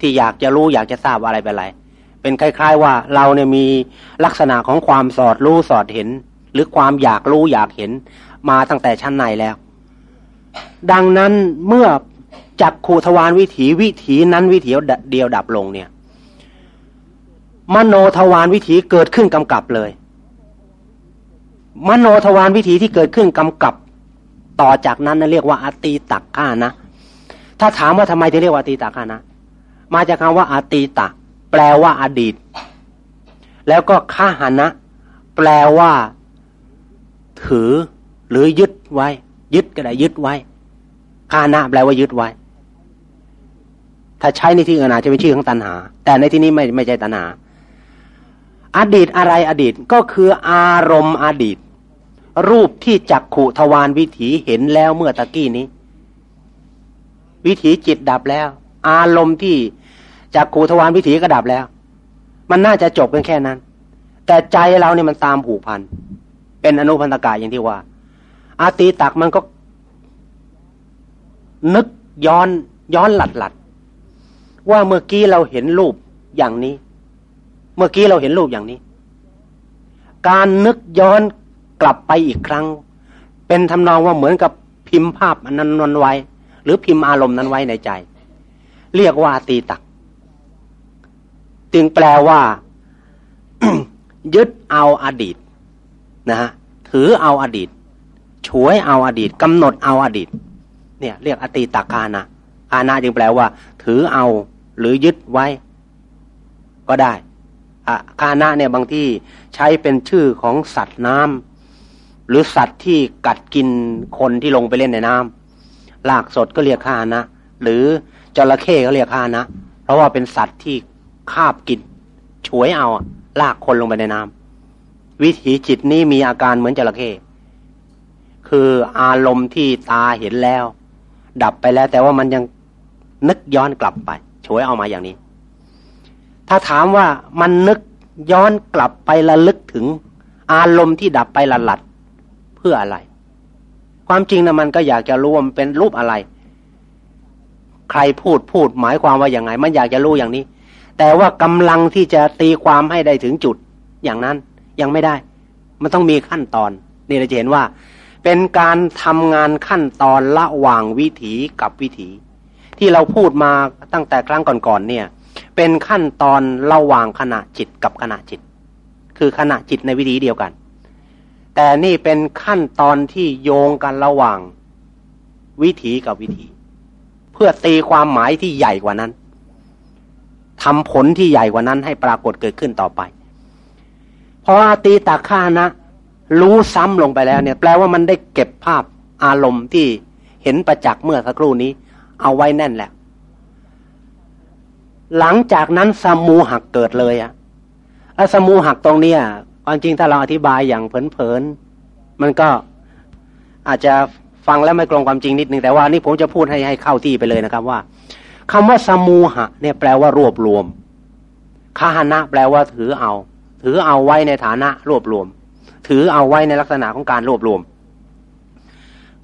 ที่อยากจะรู้อยากจะทราบอะไรไปอะไร เป็นคล้าย ๆ ว่าเราเนี่ยมีลักษณะของความสอดรู้สอดเห็น หรือความอยากรู้อยากเห็นมาตั้งแต่ชั้นในแล้ว ดังนั้นเมื่อจักขูทวารวิถีวิถีนั้นวิถีเดียวดับลงเนี่ย มโนทวารวิถีเกิดขึ้นกำกับเลย มโนทวารวิถีที่เกิดขึ้นกำกับ ต่อจากนั้นนะเรียกว่าอตีตักข้านะ ถ้าถามว่าทำไมถึงเรียกว่าอตีตักข้านะ มาจากคำว่าอตีตัก แปลว่าอดีต แล้วก็ข้าหานะ แปลว่า ถือ หรือยึดไว้ ยึดก็ได้ยึดไว้ข้านะแปลว่ายึดไว้ ถ้าใช้ในที่อื่นอาจจะเป็นชื่อของตัณหา แต่ในที่นี้ไม่ไม่ใช่ตัณหา อดีตอะไรอดีตก็คืออารมณ์อดีต รูปที่จักขุทวารวิถีเห็นแล้วเมื่อตะกี้นี้ วิถีจิตดับแล้ว อารมณ์ที่ จักขุทวารวิถีก็ดับแล้ว มันน่าจะจบเป็นแค่นั้น แต่ใจเราเนี่ยมันตามผูกพัน เป็นอนุพันธกายอย่างที่ว่า อาตีตักมันก็ นึกย้อนย้อนหลัดหลัดว่าเมื่อกี้เราเห็นรูปอย่างนี้ เมื่อกี้เราเห็นรูปอย่างนี้ การนึกย้อนกลับไปอีกครั้ง เป็นทำนองว่าเหมือนกับพิมพ์ภาพอันนั้นนวนไว้ หรือพิมพ์อารมณ์นั้นไว้ในใจ เรียกว่าตีตัก จึงแปลว่า ยึดเอาอดีตนะฮะถือเอาอดีตช่วยเอาอดีตกำหนดเอาอดีต เนี่ย เรียกอตีตักานะอานะจึงแปลว่า ถือเอาหรือยึดไว้ ก็ได้อะกานะเนี่ยบางที่ใช้เป็นชื่อของสัตว์น้ำหรือสัตว์ที่กัดกินคนที่ลงไปเล่นในน้ำลากสดก็เรียกคานะ หรือจระเข้ก็เรียกคานะ เพราะว่าเป็นสัตว์ที่ คาบกินฉวยเอาลากคนลงไปในน้ำวิถีจิตนี้มีอาการเหมือนจระเข้คืออารมณ์ที่ตาเห็นแล้ว ดับไปแล้ว แต่ว่ามันยังนึกย้อนกลับไปฉวยเอามาอย่างนี้ ถ้าถามว่ามันนึกย้อนกลับไประลึกถึง อารมณ์ที่ดับไปละหลัดเพื่ออะไร ความจริงนะมันก็อยากจะรู้ว่ามันเป็นรูปอะไร ใครพูดพูดหมายความว่าอย่างไง มันอยากจะรู้อย่างนี้ แต่ว่ากำลังที่จะตีความให้ได้ถึงจุดอย่างนั้นยังไม่ได้ มันต้องมีขั้นตอน นี่เราจะเห็นว่า เป็นการทำงานขั้นตอนระหว่างวิถีกับวิถี ที่เราพูดมาตั้งแต่ครั้งก่อนๆเนี่ย เป็นขั้นตอนระหว่างขณะจิตกับขณะจิต คือขณะจิตในวิถีเดียวกัน แต่นี่เป็นขั้นตอนที่โยงกันระหว่างวิถีกับวิถี เพื่อตีความหมายที่ใหญ่กว่านั้น ทำผลที่ใหญ่กว่านั้นให้ปรากฏเกิดขึ้นต่อไปเพราะอาตีตาค่านะ รู้ซ้ำลงไปแล้วเนี่ย แปลว่ามันได้เก็บภาพอารมณ์ที่เห็นประจักษ์เมื่อสักครู่นี้ เอาไว้แน่นแหละหลังจากนั้นสมูหักเกิดเลยอะแล้วสมูหักตรงเนี้ยความจริงถ้าเราอธิบายอย่างเผินๆมันก็อาจจะฟังแล้วไม่ตรงความจริงนิดนึงแต่ว่านี่ผมจะพูดให้ให้เข้าที่ไปเลยนะครับว่า คำว่าสมูหะ เนี่ยแปลว่ารวบรวมคาหนะแปลว่าถือเอา ถือเอาไว้ในฐานะรวบรวม ถือเอาไว้ในลักษณะของการรวบรวม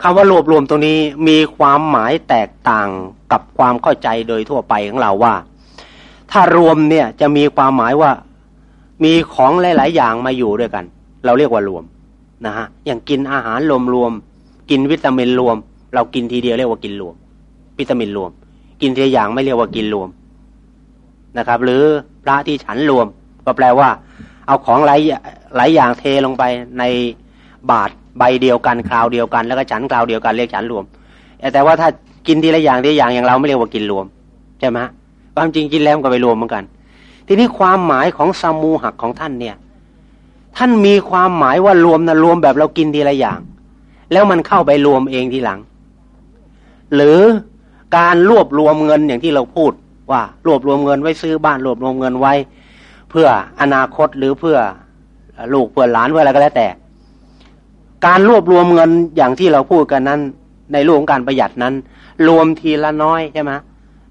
คำว่ารวบรวมตรงนี้มีความหมายแตกต่างกับความเข้าใจโดยทั่วไปของเราว่า ถ้ารวมเนี่ยจะมีความหมายว่ามีของหลาย ๆ อย่างมาอยู่ด้วยกัน เราเรียกว่ารวมนะฮะอย่างกินอาหารรวมรวมกินวิตามินรวม เรากินทีเดียวเรียกว่ากินรวม วิตามินรวม กินทีอย่างไม่เรียกว่ากินรวมนะครับ หรือพระที่ฉันรวม ก็แปลว่า เอาของหลายหลายอย่างเทลงไปในบาตรใบเดียวกันคราวเดียวกัน แล้วก็ฉันคราวเดียวกันเรียกฉันรวม แต่ว่าถ้ากินทีละอย่างทีละอย่างอย่างเราไม่เรียกว่ากินรวมใช่ไหมความจริงกินแล้วก็ไปรวมเหมือนกัน ทีนี้ความหมายของสมูหักของท่านเนี่ย ท่านมีความหมายว่ารวมนะรวมแบบเรากินทีละอย่าง แล้วมันเข้าไปรวมเองทีหลัง หรือ การรวบรวมเงินอย่างที่เราพูดว่ารวบรวมเงินไว้ซื้อบ้านรวบรวมเงินไว้ เพื่ออนาคตหรือเพื่อลูกเพื่อหลานเพื่ออะไรก็แล้วแต่ การรวบรวมเงินอย่างที่เราพูดกันนั้น ในเรื่องของการประหยัดนั้น รวมทีละน้อยใช่ไหม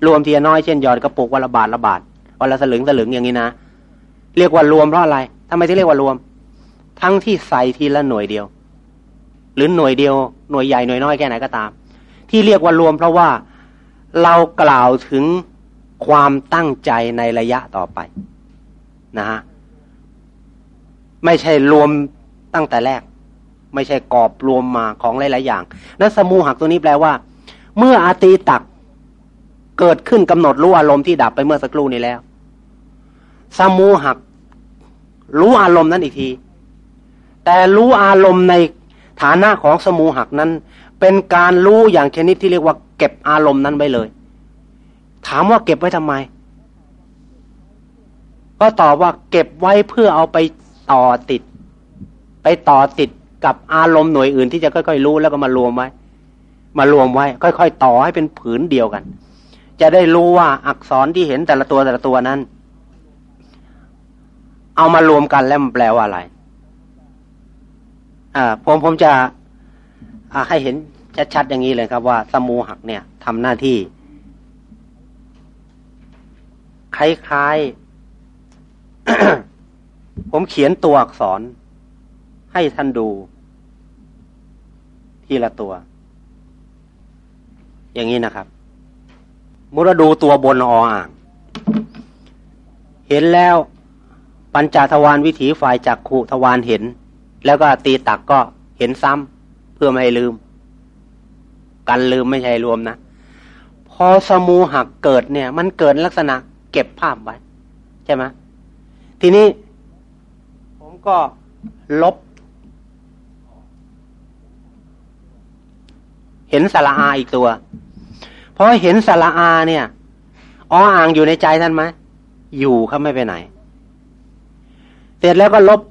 รวมทีละน้อยเช่นหยอดกระปุกวันละบาทละบาทวันละสลึงสลึงอย่างนี้นะเรียกว่ารวมเพราะอะไรทำไมที่เรียกว่ารวม ทั้งที่ใส่ทีละหน่วยเดียว หรือหน่วยเดียวหน่วยใหญ่หน่วยน้อยแค่ไหนก็ตาม ที่เรียกว่ารวมเพราะว่า เรากล่าวถึงความตั้งใจในระยะต่อไปนะฮะไม่ใช่รวมตั้งแต่แรก ไม่ใช่กรอบรวมมาของหลาย ๆ อย่าง นั้นสมูหักตัวนี้แปลว่า เมื่ออาตีตักเกิดขึ้นกำหนดรู้อารมณ์ที่ดับไปเมื่อสักครู่นี้แล้ว สมูหัก รู้อารมณ์นั้นอีกที แต่รู้อารมณ์ในฐานะของสมูหักนั้น เป็นการรู้อย่างชนิดที่เรียกว่าเก็บอารมณ์นั้นไว้เลย ถามว่าเก็บไว้ทำไม ก็ตอบว่าเก็บไว้เพื่อเอาไปต่อติด ไปต่อติดกับอารมณ์หน่วยอื่นที่จะค่อยๆรู้แล้วก็มารวมไว้ มารวมไว้ ค่อย ๆ ต่อให้เป็นผืนเดียวกัน จะได้รู้ว่าอักษรที่เห็นแต่ละตัวแต่ละตัวนั้น เอามารวมกันแล้วมันแปลว่าอะไร อ่าผมผมจะให้เห็น ชัดๆอย่างนี้เลยครับว่าสมูหักเนี่ยทำหน้าที่ คล้ายๆ ผมเขียนตัวอักษร ให้ท่านดู ทีละตัว อย่างนี้นะครับ มุรดูตัวบนออ่าง เห็นแล้วปัญจทวารวิถีฝ่ายจักขุทวารเห็น แล้วก็ตีตักก็เห็นซ้ำเพื่อไม่ให้ลืม กันลืมไม่ใช่รวมนะ พอสมูหักเกิดเนี่ย มันเกิดลักษณะเก็บภาพไว้ ใช่ไหมทีนี้ ผมก็ลบ เห็นสาระอาอีกตัวพอเห็นสาระอาเนี่ยอ้ออ่างอยู่ในใจท่านไหมอยู่เขาไม่ไปไหน เสร็จแล้วก็ลบ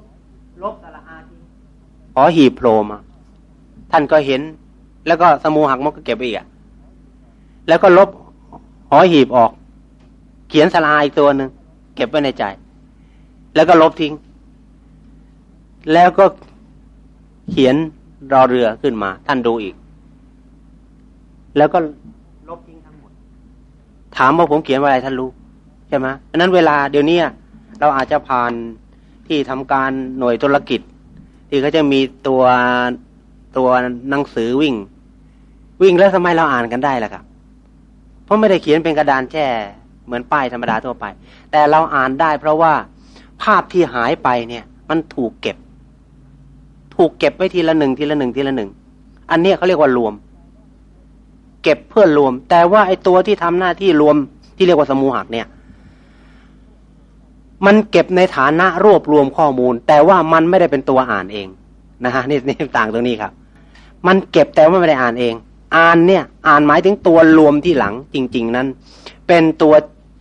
ลบสาระอาทิ้งพอหีบโผล่มาท่านก็เห็น แล้วก็สมูหักมันก็เก็บไปอีกอะแล้วก็ลบหอหีบออก เขียนสลายตัวหนึ่งเก็บไว้ในใจ แล้วก็ลบทิ้ง แล้วก็เขียนรอเรือขึ้นมา ท่านดูอีก แล้วก็ลบทิ้งทั้งหมด ถามว่าผมเขียนว่าอะไรท่านรู้ใช่ไหมดังนั้นเวลาเดี๋ยวนี้เราอาจจะผ่านที่ทำการหน่วยธุรกิจ ที่เขาจะมีตัวตัวหนังสือวิ่ง วิ่งแล้วทำไมเราอ่านกันได้ล่ะครับ เพราะไม่ได้เขียนเป็นกระดานแช่เหมือนป้ายธรรมดาทั่วไป แต่เราอ่านได้ เพราะว่าภาพที่หายไปเนี่ย มันถูกเก็บ ถูกเก็บไว้ทีละหนึ่งทีละหนึ่งทีละหนึ่งอันนี้เขาเรียกว่ารวม เก็บเพื่อรวม แต่ว่าไอ้ตัวที่ทำหน้าที่รวมที่เรียกว่าสมูหักเนี่ย มันเก็บในฐานะรวบรวมข้อมูล แต่ว่ามันไม่ได้เป็นตัวอ่านเองนะฮะนี่นี่ต่างตรงนี้ครับ มันเก็บแต่ว่าไม่ได้อ่านเอง อ่านเนี่ยอ่านหมายถึงตัวรวมที่หลังจริง ๆ นั้น เป็นตัว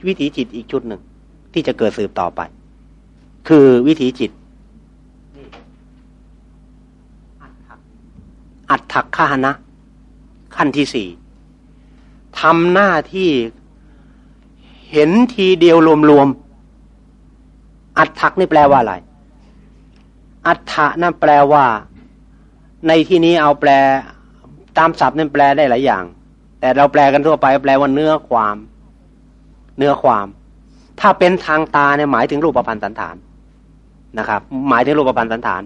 วิถีจิตอีกชุดหนึ่ง ที่จะเกิดสืบต่อไป คือวิถีจิตอัตถักขานะ ขั้นที่สี่ทำหน้าที่เห็นทีเดียวรวมๆ อัตถักนี่แปลว่าอะไร อัตถะนั่นแปลว่า ในที่นี้เอาแปล ตามศัพท์นั่นแปลได้หลายอย่าง แต่เราแปลกันทั่วไปแปลว่าเนื้อความ เนื้อความ ถ้าเป็นทางตาเนี่ยหมายถึงรูปพันธ์สันฐานนะครับ หมายถึงรูปพันธ์สันฐาน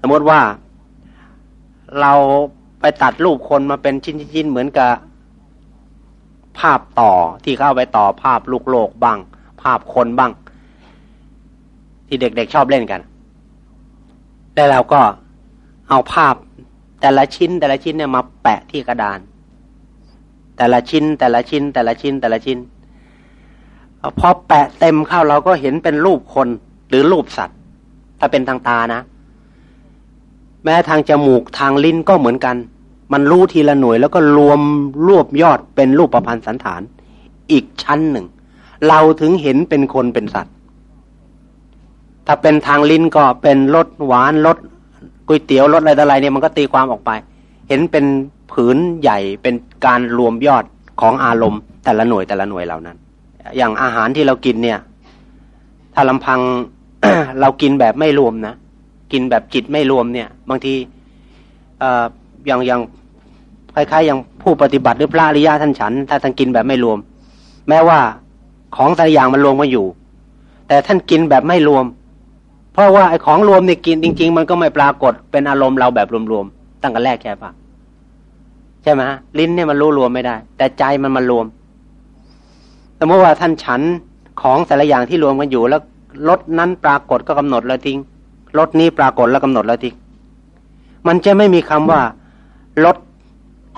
สมมติว่าเราไปตัดรูปคนมาเป็นชิ้นๆเหมือนกับภาพต่อที่เข้าไปต่อภาพลูกโลกบ้าง ภาพคนบ้าง ที่เด็กๆชอบเล่นกัน แล้วเราก็เอาภาพ แต่ละชิ้นแต่ละชิ้นเนี่ยมาแปะที่กระดาน แต่ละชิ้นแต่ละชิ้น แต่ละชิ้นแต่ละชิ้นพอแปะเต็มเข้าเราก็เห็นเป็นรูปคนหรือรูปสัตว์ ถ้าเป็นทางตานะ แม้ทางจมูกทางลิ้นก็เหมือนกัน มันรู้ทีละหน่วยแล้วก็รวมรวบยอดเป็นรูปประพันธ์สันฐาน อีกชั้นหนึ่ง เราถึงเห็นเป็นคนเป็นสัตว์ ถ้าเป็นทางลิ้นก็เป็นรสหวานรส ก๋วยเตี๋ยวรสอะไรต่อะไรเนี่ยมันก็ตีความออกไป เห็นเป็นผืนใหญ่เป็นการรวมยอดของอารมณ์ แต่ละหน่วยแต่ละหน่วยเหล่านั้น อย่างอาหารที่เรากินเนี่ย ถ้าลำพังเรากินแบบไม่รวมนะกินแบบจิตไม่รวมเนี่ย บางทีเอ่ออย่างอย่างคล้ายๆอย่างผู้ปฏิบัติหรือพระอริยะท่านฉัน ถ้าท่านกินแบบไม่รวม แม้ว่าของแต่อย่างมันรวมมาอยู่ แต่ท่านกินแบบไม่รวม เพราะว่าไอ้ของรวมเนี่ยกินจริง ๆ มันก็ไม่ปรากฏเป็นอารมณ์เราแบบรวมๆตั้งแต่แรกแค่ปะใช่ไหมฮะลิ้นเนี่ยมันรู้รวมไม่ได้ แต่ใจมันมารวมสมมติว่าท่านฉันของแต่ละอย่างที่รวมกันอยู่แล้วรสนั้นปรากฏก็กำหนดแล้วทิ้งรสนี้ปรากฏแล้วกำหนดแล้วทิ้งมันจะไม่มีคำว่ารส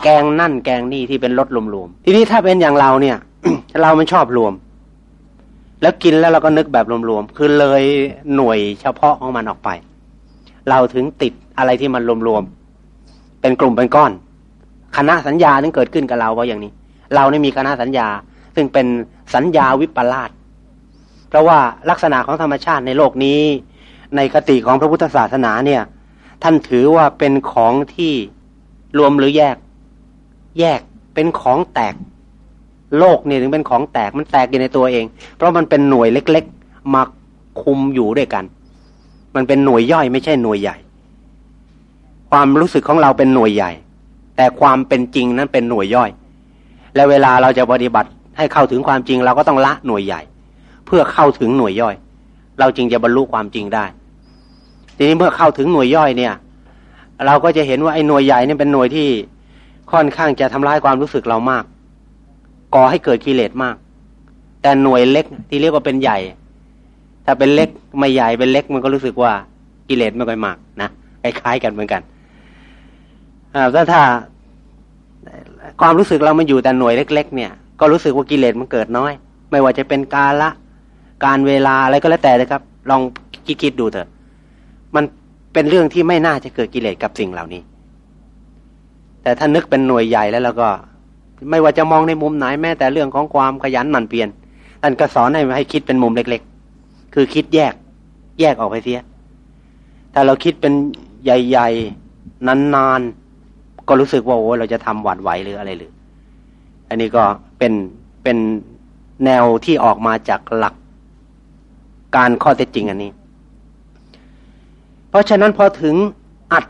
แกงนั่นแกงนี่ที่เป็นรสรวมๆทีนี้ถ้าเป็นอย่างเราเนี่ย เรามันชอบรวม แล้วกินแล้วเราก็นึกแบบรวมๆ คือเลยหน่วยเฉพาะของมันออกไป เราถึงติดอะไรที่มันรวมๆ เป็นกลุ่มเป็นก้อน คณะสัญญาถึงเกิดขึ้นกับเราเพราะอย่างนี้ เราไม่มีคณะสัญญา ซึ่งเป็นสัญญาวิปลาสเพราะว่าลักษณะของธรรมชาติในโลกนี้ ในคติของพระพุทธศาสนาเนี่ย ท่านถือว่าเป็นของที่รวมหรือแยก แยกเป็นของแตก โลกนี่ถึงเป็นของแตกมันแตกอยู่ในตัวเอง เพราะมันเป็นหน่วยเล็ก ๆ มาคุมอยู่ด้วยกัน มันเป็นหน่วยย่อยไม่ใช่หน่วยใหญ่ ความรู้สึกของเราเป็นหน่วยใหญ่ แต่ความเป็นจริงนั้นเป็นหน่วยย่อย และเวลาเราจะปฏิบัติให้เข้าถึงความจริงเราก็ต้องละหน่วยใหญ่ เพื่อเข้าถึงหน่วยย่อย เราจึงจะบรรลุความจริงได้ ทีนี้เมื่อเข้าถึงหน่วยย่อยเนี่ย เราก็จะเห็นว่าไอ้หน่วยใหญ่นี่เป็นหน่วยที่ค่อนข้างจะทำลายความรู้สึกเรามาก ก่อให้เกิดกิเลสมาก แต่หน่วยเล็กที่เรียกว่าเป็นใหญ่ ถ้าเป็นเล็กไม่ใหญ่เป็นเล็กมันก็รู้สึกว่ากิเลสไม่ค่อยมากนะคล้ายๆกันเหมือนกันถ้าถ้าความรู้สึกเรามันอยู่แต่หน่วยเล็ก ๆ เนี่ย ก็รู้สึกว่ากิเลสมันเกิดน้อย ไม่ว่าจะเป็นกาละการเวลาอะไรก็แล้วแต่เลยครับ ลองคิดดูเถอะ มันเป็นเรื่องที่ไม่น่าจะเกิดกิเลสกับสิ่งเหล่านี้ แต่ถ้านึกเป็นหน่วยใหญ่แล้วเราก็ ไม่ว่าจะมองในมุมไหนแม้แต่เรื่องของความขยันหมั่นเพียรท่านก็สอนให้ให้คิดเป็นมุมเล็ก ๆ คือคิดแยก แยกออกไปเสีย ถ้าเราคิดเป็นใหญ่ ๆ นานๆ ก็รู้สึกว่าโอ้เราจะทำหวาดไหวหรืออะไรหรือ อันนี้ก็เป็นเป็นแนวที่ออกมาจากหลักการข้อเท็จจริงอันนี้ เพราะฉะนั้นพอถึงอัด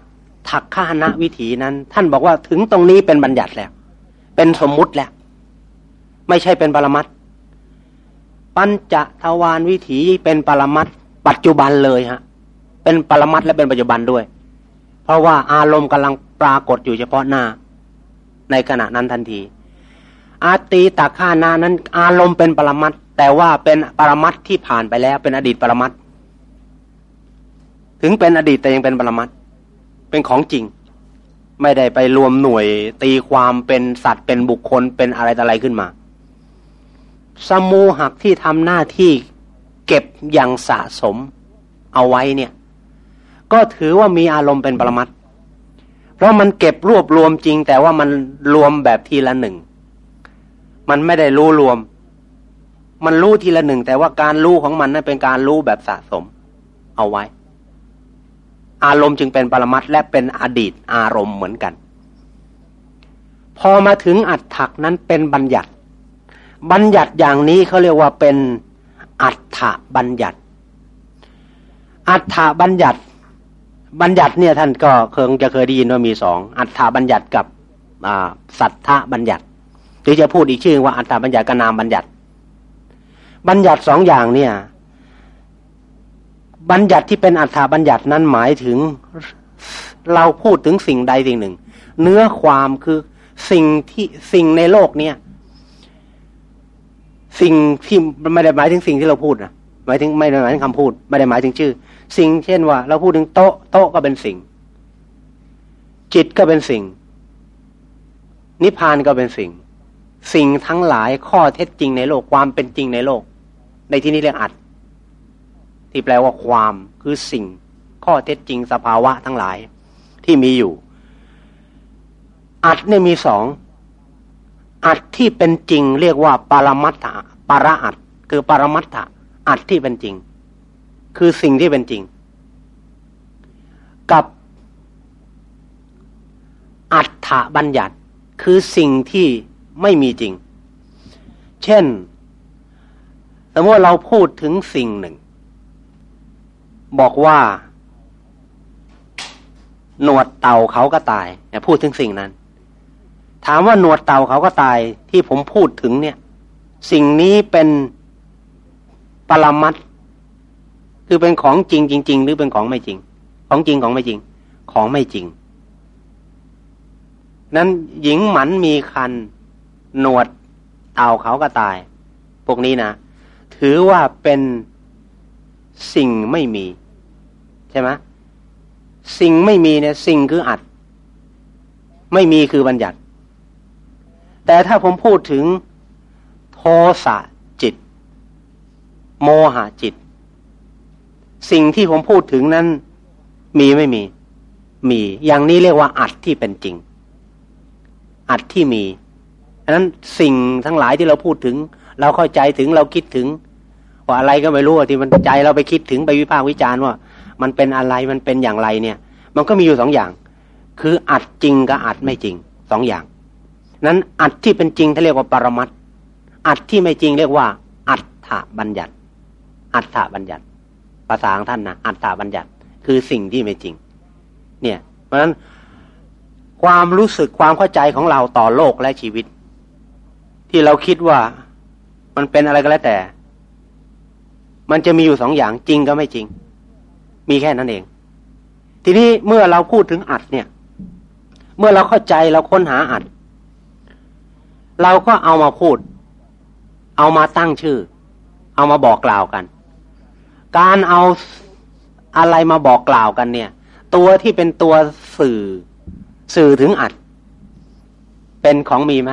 ถักข้านะวิถีนั้น ท่านบอกว่าถึงตรงนี้เป็นบัญญัติแล้ว เป็นสมมุติแหล้วไม่ใช่เป็นปรมัตปัญจทวารวิถีเป็นปรมัตปัจจุบันเลยฮะ เป็นปรมัตและเป็นปัจจุบันด้วย เพราะว่าอารมณ์กำลังปรากฏอยู่เฉพาะหน้า ในขณะนั้นทันที อาตีตาข้านานั้น อารมณ์เป็นปรมัตแต่ว่าเป็นปรมัตที่ผ่านไปแล้ว เป็นอดีตปรมัตถึงเป็นอดีตแต่ยังเป็นปรมัตเป็นของจริง ไม่ได้ไปรวมหน่วยตีความเป็นสัตว์เป็นบุคคลเป็นอะไรต่ออะไรขึ้นมา สมูหักที่ทำหน้าที่เก็บอย่างสะสมเอาไว้เนี่ย ก็ถือว่ามีอารมณ์เป็นปรมัตเพราะมันเก็บรวบรวมจริง แต่ว่ามันรวมแบบทีละหนึ่ง มันไม่ได้รู้รวม มันรู้ทีละหนึ่ง แต่ว่าการรู้ของมันนั้นเป็นการรู้แบบสะสม เอาไว้ อารมณ์จึงเป็นปรมัตและเป็นอดีตอารมณ์เหมือนกัน พอมาถึงอัฏฐักนั้นเป็นบัญญัติ บัญญัติอย่างนี้เขาเรียกว่าเป็นอัฏฐบัญญัติ อัฏฐบัญญัติ บัญญัติเนี่ยท่านก็เคยจะเคยได้ยินว่ามีสองอัฏฐบัญญัติกับสัทธบัญญัติหรือจะพูดอีกชื่อว่าอัฏฐบัญญัติกับนามบัญญัติ บัญญัติสองอย่างเนี่ย บัญญัติที่เป็นอัฏฐบัญญัตินั้นหมายถึงเราพูดถึงสิ่งใดสิ่งหนึ่ง เนื้อความคือสิ่งที่สิ่งในโลกเนี่ยสิ่งที่ไม่ได้หมายถึงสิ่งที่เราพูดนะหมายถึงไม่ได้หมายถึงคำพูด ไม่ได้หมายถึงชื่อ สิ่งเช่นว่า เราพูดถึงโต๊ะโต๊ะก็เป็นสิ่ง จิตก็เป็นสิ่ง นิพพานก็เป็นสิ่ง สิ่งทั้งหลายข้อเท็จจริงในโลกความเป็นจริงในโลก ในที่นี้เรียกอัด ที่แปลว่าความคือสิ่ง ข้อเท็จจริงสภาวะทั้งหลายที่มีอยู่ อัดเนี่ยมีสองอัดที่เป็นจริง เรียกว่า ปรมัตถะปรอัดคือปรมัตถะอัดที่เป็นจริง คือสิ่งที่เป็นจริง กับอัฏฐบัญญัติคือสิ่งที่ไม่มีจริง เช่น สมมติเราพูดถึงสิ่งหนึ่ง บอกว่า หนวดเต่าเขาก็ตายเนี่ยพูดถึงสิ่งนั้น ถามว่าหนวดเต่าเขาก็ตายที่ผมพูดถึงเนี่ย สิ่งนี้เป็นปรมัตคือเป็นของจริงจริงๆหรือเป็นของไม่จริง ของจริงของไม่จริง ของไม่จริง นั้นหญิงหมันมีคันหนวดเต่าเขาก็ตาย พวกนี้นะ ถือว่าเป็นสิ่งไม่มี ช่ไหมสิ่งไม่มีเนี่ยสิ่งคืออัด ไม่มีคือบัญญัติ แต่ถ้าผมพูดถึงโทสะจิต โมหะจิต สิ่งที่ผมพูดถึงนั้น มีไม่มี มี อย่างนี้เรียกว่าอัดที่เป็นจริง อัดที่มีอันนั้นสิ่งทั้งหลายที่เราพูดถึง เราเข้าใจถึงเราคิดถึง ว่าอะไรก็ไม่รู้ที่มันใจเราไปคิดถึงไปวิพากษ์วิจารณ์ว่า มันเป็นอะไรมันเป็นอย่างไรเนี่ย มันก็มีอยู่สองอย่าง คืออัดจริงกับอัดไม่จริงสองอย่าง นั้นอัดที่เป็นจริงเขาเรียกว่าปรมัตอัดที่ไม่จริงเรียกว่า อัฏฐบัญญัติ อัฏฐบัญญัติ ภาษาของท่านนะอัตตาบัญญัติ คือสิ่งที่ไม่จริง เนี่ย เพราะฉะนั้นความรู้สึกความเข้าใจของเราต่อโลกและชีวิต ที่เราคิดว่ามันเป็นอะไรก็แล้วแต่ มันจะมีอยู่สองอย่างจริงก็ไม่จริง มีแค่นั้นเอง ทีนี้เมื่อเราพูดถึงอัดเนี่ย เมื่อเราเข้าใจเราค้นหาอัด เราก็เอามาพูด เอามาตั้งชื่อ เอามาบอกกล่าวกัน การเอาอะไรมาบอกกล่าวกันเนี่ย ตัวที่เป็นตัวสื่อสื่อถึงอัด เป็นของมีไหม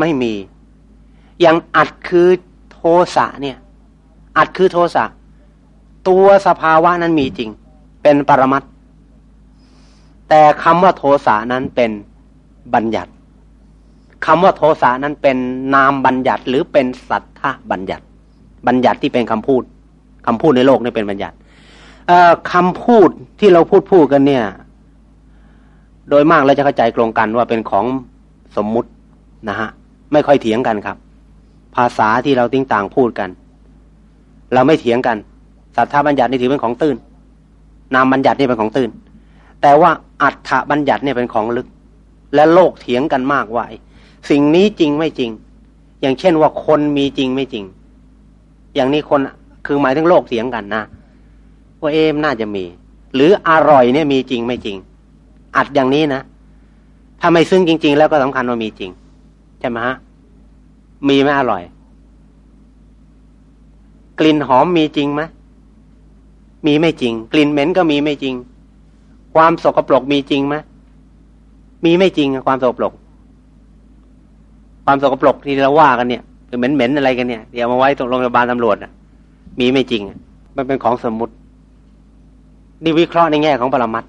ไม่มี อย่างอัดคือโทสะเนี่ย อัดคือโทสะ ตัวสภาวะนั้นมีจริง เป็นปรมัตแต่คำว่าโทสะนั้นเป็นบัญญัติคำว่าโทสะนั้นเป็นนามบัญญัติหรือเป็นสัทธบัญญัติ บัญญัติที่เป็นคำพูดคำพูดในโลกนี่เป็นบัญญัติคำพูดที่เราพูดพูดกันเนี่ย โดยมากเราจะเข้าใจตรงกันว่าเป็นของสมมุตินะฮะไม่ค่อยเถียงกันครับ ภาษาที่เราติ้งต่างพูดกัน เราไม่เถียงกัน สัทธาบัญญัตินี่ถือเป็นของตื้น นามบัญญัตินี่เป็นของตื้น แต่ว่าอัฏฐบัญญัติเนี่ยเป็นของลึก และโลกเถียงกันมากว่าสิ่งนี้จริงไม่จริง อย่างเช่นว่าคนมีจริงไม่จริง อย่างนี้คนคือหมายถึงโลกเถียงกันนะว่าเอมน่าจะมี หรืออร่อยเนี่ยมีจริงไม่จริง อัดอย่างนี้นะถ้าไม่ซึ่งจริง ๆ แล้วก็สำคัญว่ามีจริงใช่ไหมฮะมีไหมอร่อย กลิ่นหอมมีจริงไหม มีไม่จริง กลิ่นเหม็นก็มีไม่จริง ความสกปรกมีจริงไหมมีไม่จริงความสกปรก ความสกปรกที่เราว่ากันเนี่ยเหม็นเหม็นอะไรกันเนี่ยเดี๋ยวมาไว้ตรงโรงพยาบาลตำรวจอะมีไม่จริงมันเป็นของสมมุตินี่วิเคราะห์ในแง่ของปรมัต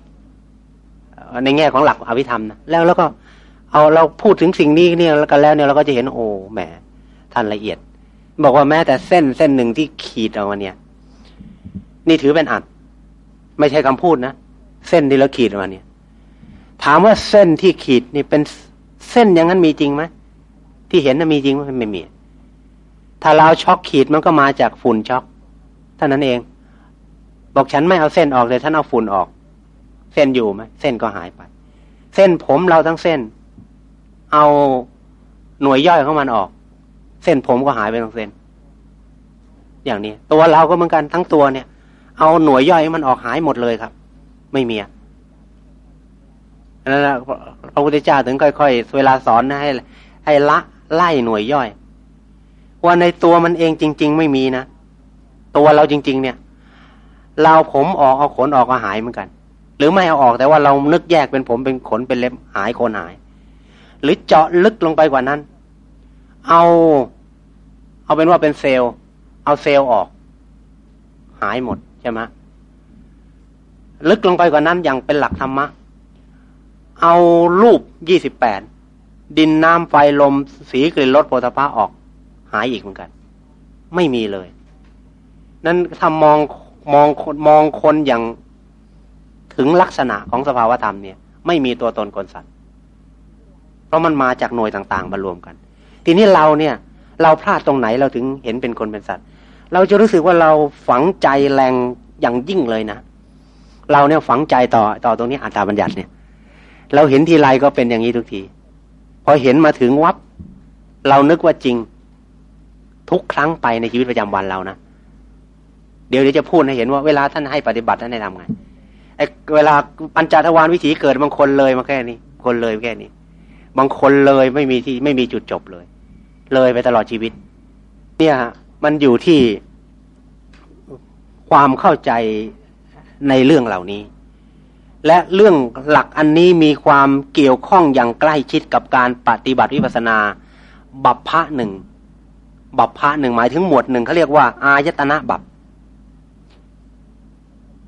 ในแง่ของหลักอภิธรรมนะแล้วแล้วก็ เอาเราพูดถึงสิ่งนี้เนี่ยแล้วกันแล้วเนี่ยเราก็จะเห็นโอ้แหมท่านละเอียด บอกว่าแม้แต่เส้นเส้นหนึ่งที่ขีดออกมาเนี่ย นี่ถือเป็นอัด ไม่ใช่คำพูดนะ เส้นที่เราขีดออกมาเนี่ย ถามว่าเส้นที่ขีดนี่เป็นเส้นอย่างนั้นมีจริงไหมที่เห็นน่ะมีจริงไหมไม่มี ถ้าเราช็อกขีดมันก็มาจากฝุ่นช็อกเท่านั้นเอง บอกฉันไม่เอาเส้นออกเลยท่านเอาฝุ่นออก เส้นอยู่ไหมเส้นก็หายไป เส้นผมเราทั้งเส้น เอาหน่วยย่อยของมันออก เส้นผมก็หายไปทั้งเส้นอย่างนี้ ตัวเราก็เหมือนกันทั้งตัวเนี่ย เอาหน่วยย่อยมันออกหายหมดเลยครับ ไม่มีนั่นแหละพระพุทธเจ้าถึงค่อยๆเวลาสอนนะให้ ให้ละไล่หน่วยย่อย ว่าในตัวมันเองจริง ๆ ไม่มีนะตัวเราจริง ๆ เนี่ย เราผมออกเอาขนออกก็หายเหมือนกัน หรือไม่เอาออกแต่ว่าเรานึกแยกเป็นผมเป็นขนเป็นเล็บหายโคนหาย หรือเจาะลึกลงไปกว่านั้น เอา เอาเป็นว่าเป็นเซลล์ เอาเซลล์ออก หายหมดใช่ไหมลึกลงไปกว่านั้นอย่างเป็นหลักธรรมะ เอารูปยี่สิบแปดดินน้ำไฟลมสีกลิ่นรสโผฏฐะออก หายอีกเหมือนกัน ไม่มีเลย นั้นถ้ามองมองมองคนอย่างถึงลักษณะของสภาวธรรมเนี่ย ไม่มีตัวตนคนสัตว์ เพราะมันมาจากหน่วยต่างๆมารวมกัน ทีนี้เราเนี่ย เราพลาดตรงไหนเราถึงเห็นเป็นคนเป็นสัตว์ เราจะรู้สึกว่าเราฝังใจแรงอย่างยิ่งเลยนะเราเนี่ยฝังใจต่อต่อตรงนี้อัตตาบัญญัติเนี่ย เราเห็นทีไรก็เป็นอย่างนี้ทุกที พอเห็นมาถึงวับ เรานึกว่าจริง ทุกครั้งไปในชีวิตประจำวันเรานะเดี๋ยวเดี๋ยวจะพูดให้เห็นว่าเวลาท่านให้ปฏิบัติท่านให้ทำไงไอ้เวลาปัญจทวารวิถีเกิดบางคนเลยมาแค่นี้ คนเลยแค่นี้ บางคนเลยไม่มีที่ไม่มีจุดจบเลย เลยไปตลอดชีวิต เนี่ย มันอยู่ที่ความเข้าใจในเรื่องเหล่านี้ และเรื่องหลักอันนี้มีความเกี่ยวข้องอย่างใกล้ชิดกับการปฏิบัติวิปัสนา บัพพะหนึ่งบัพพะหนึ่งหมายถึงหมวดหนึ่งเขาเรียกว่า อายตนะบัพ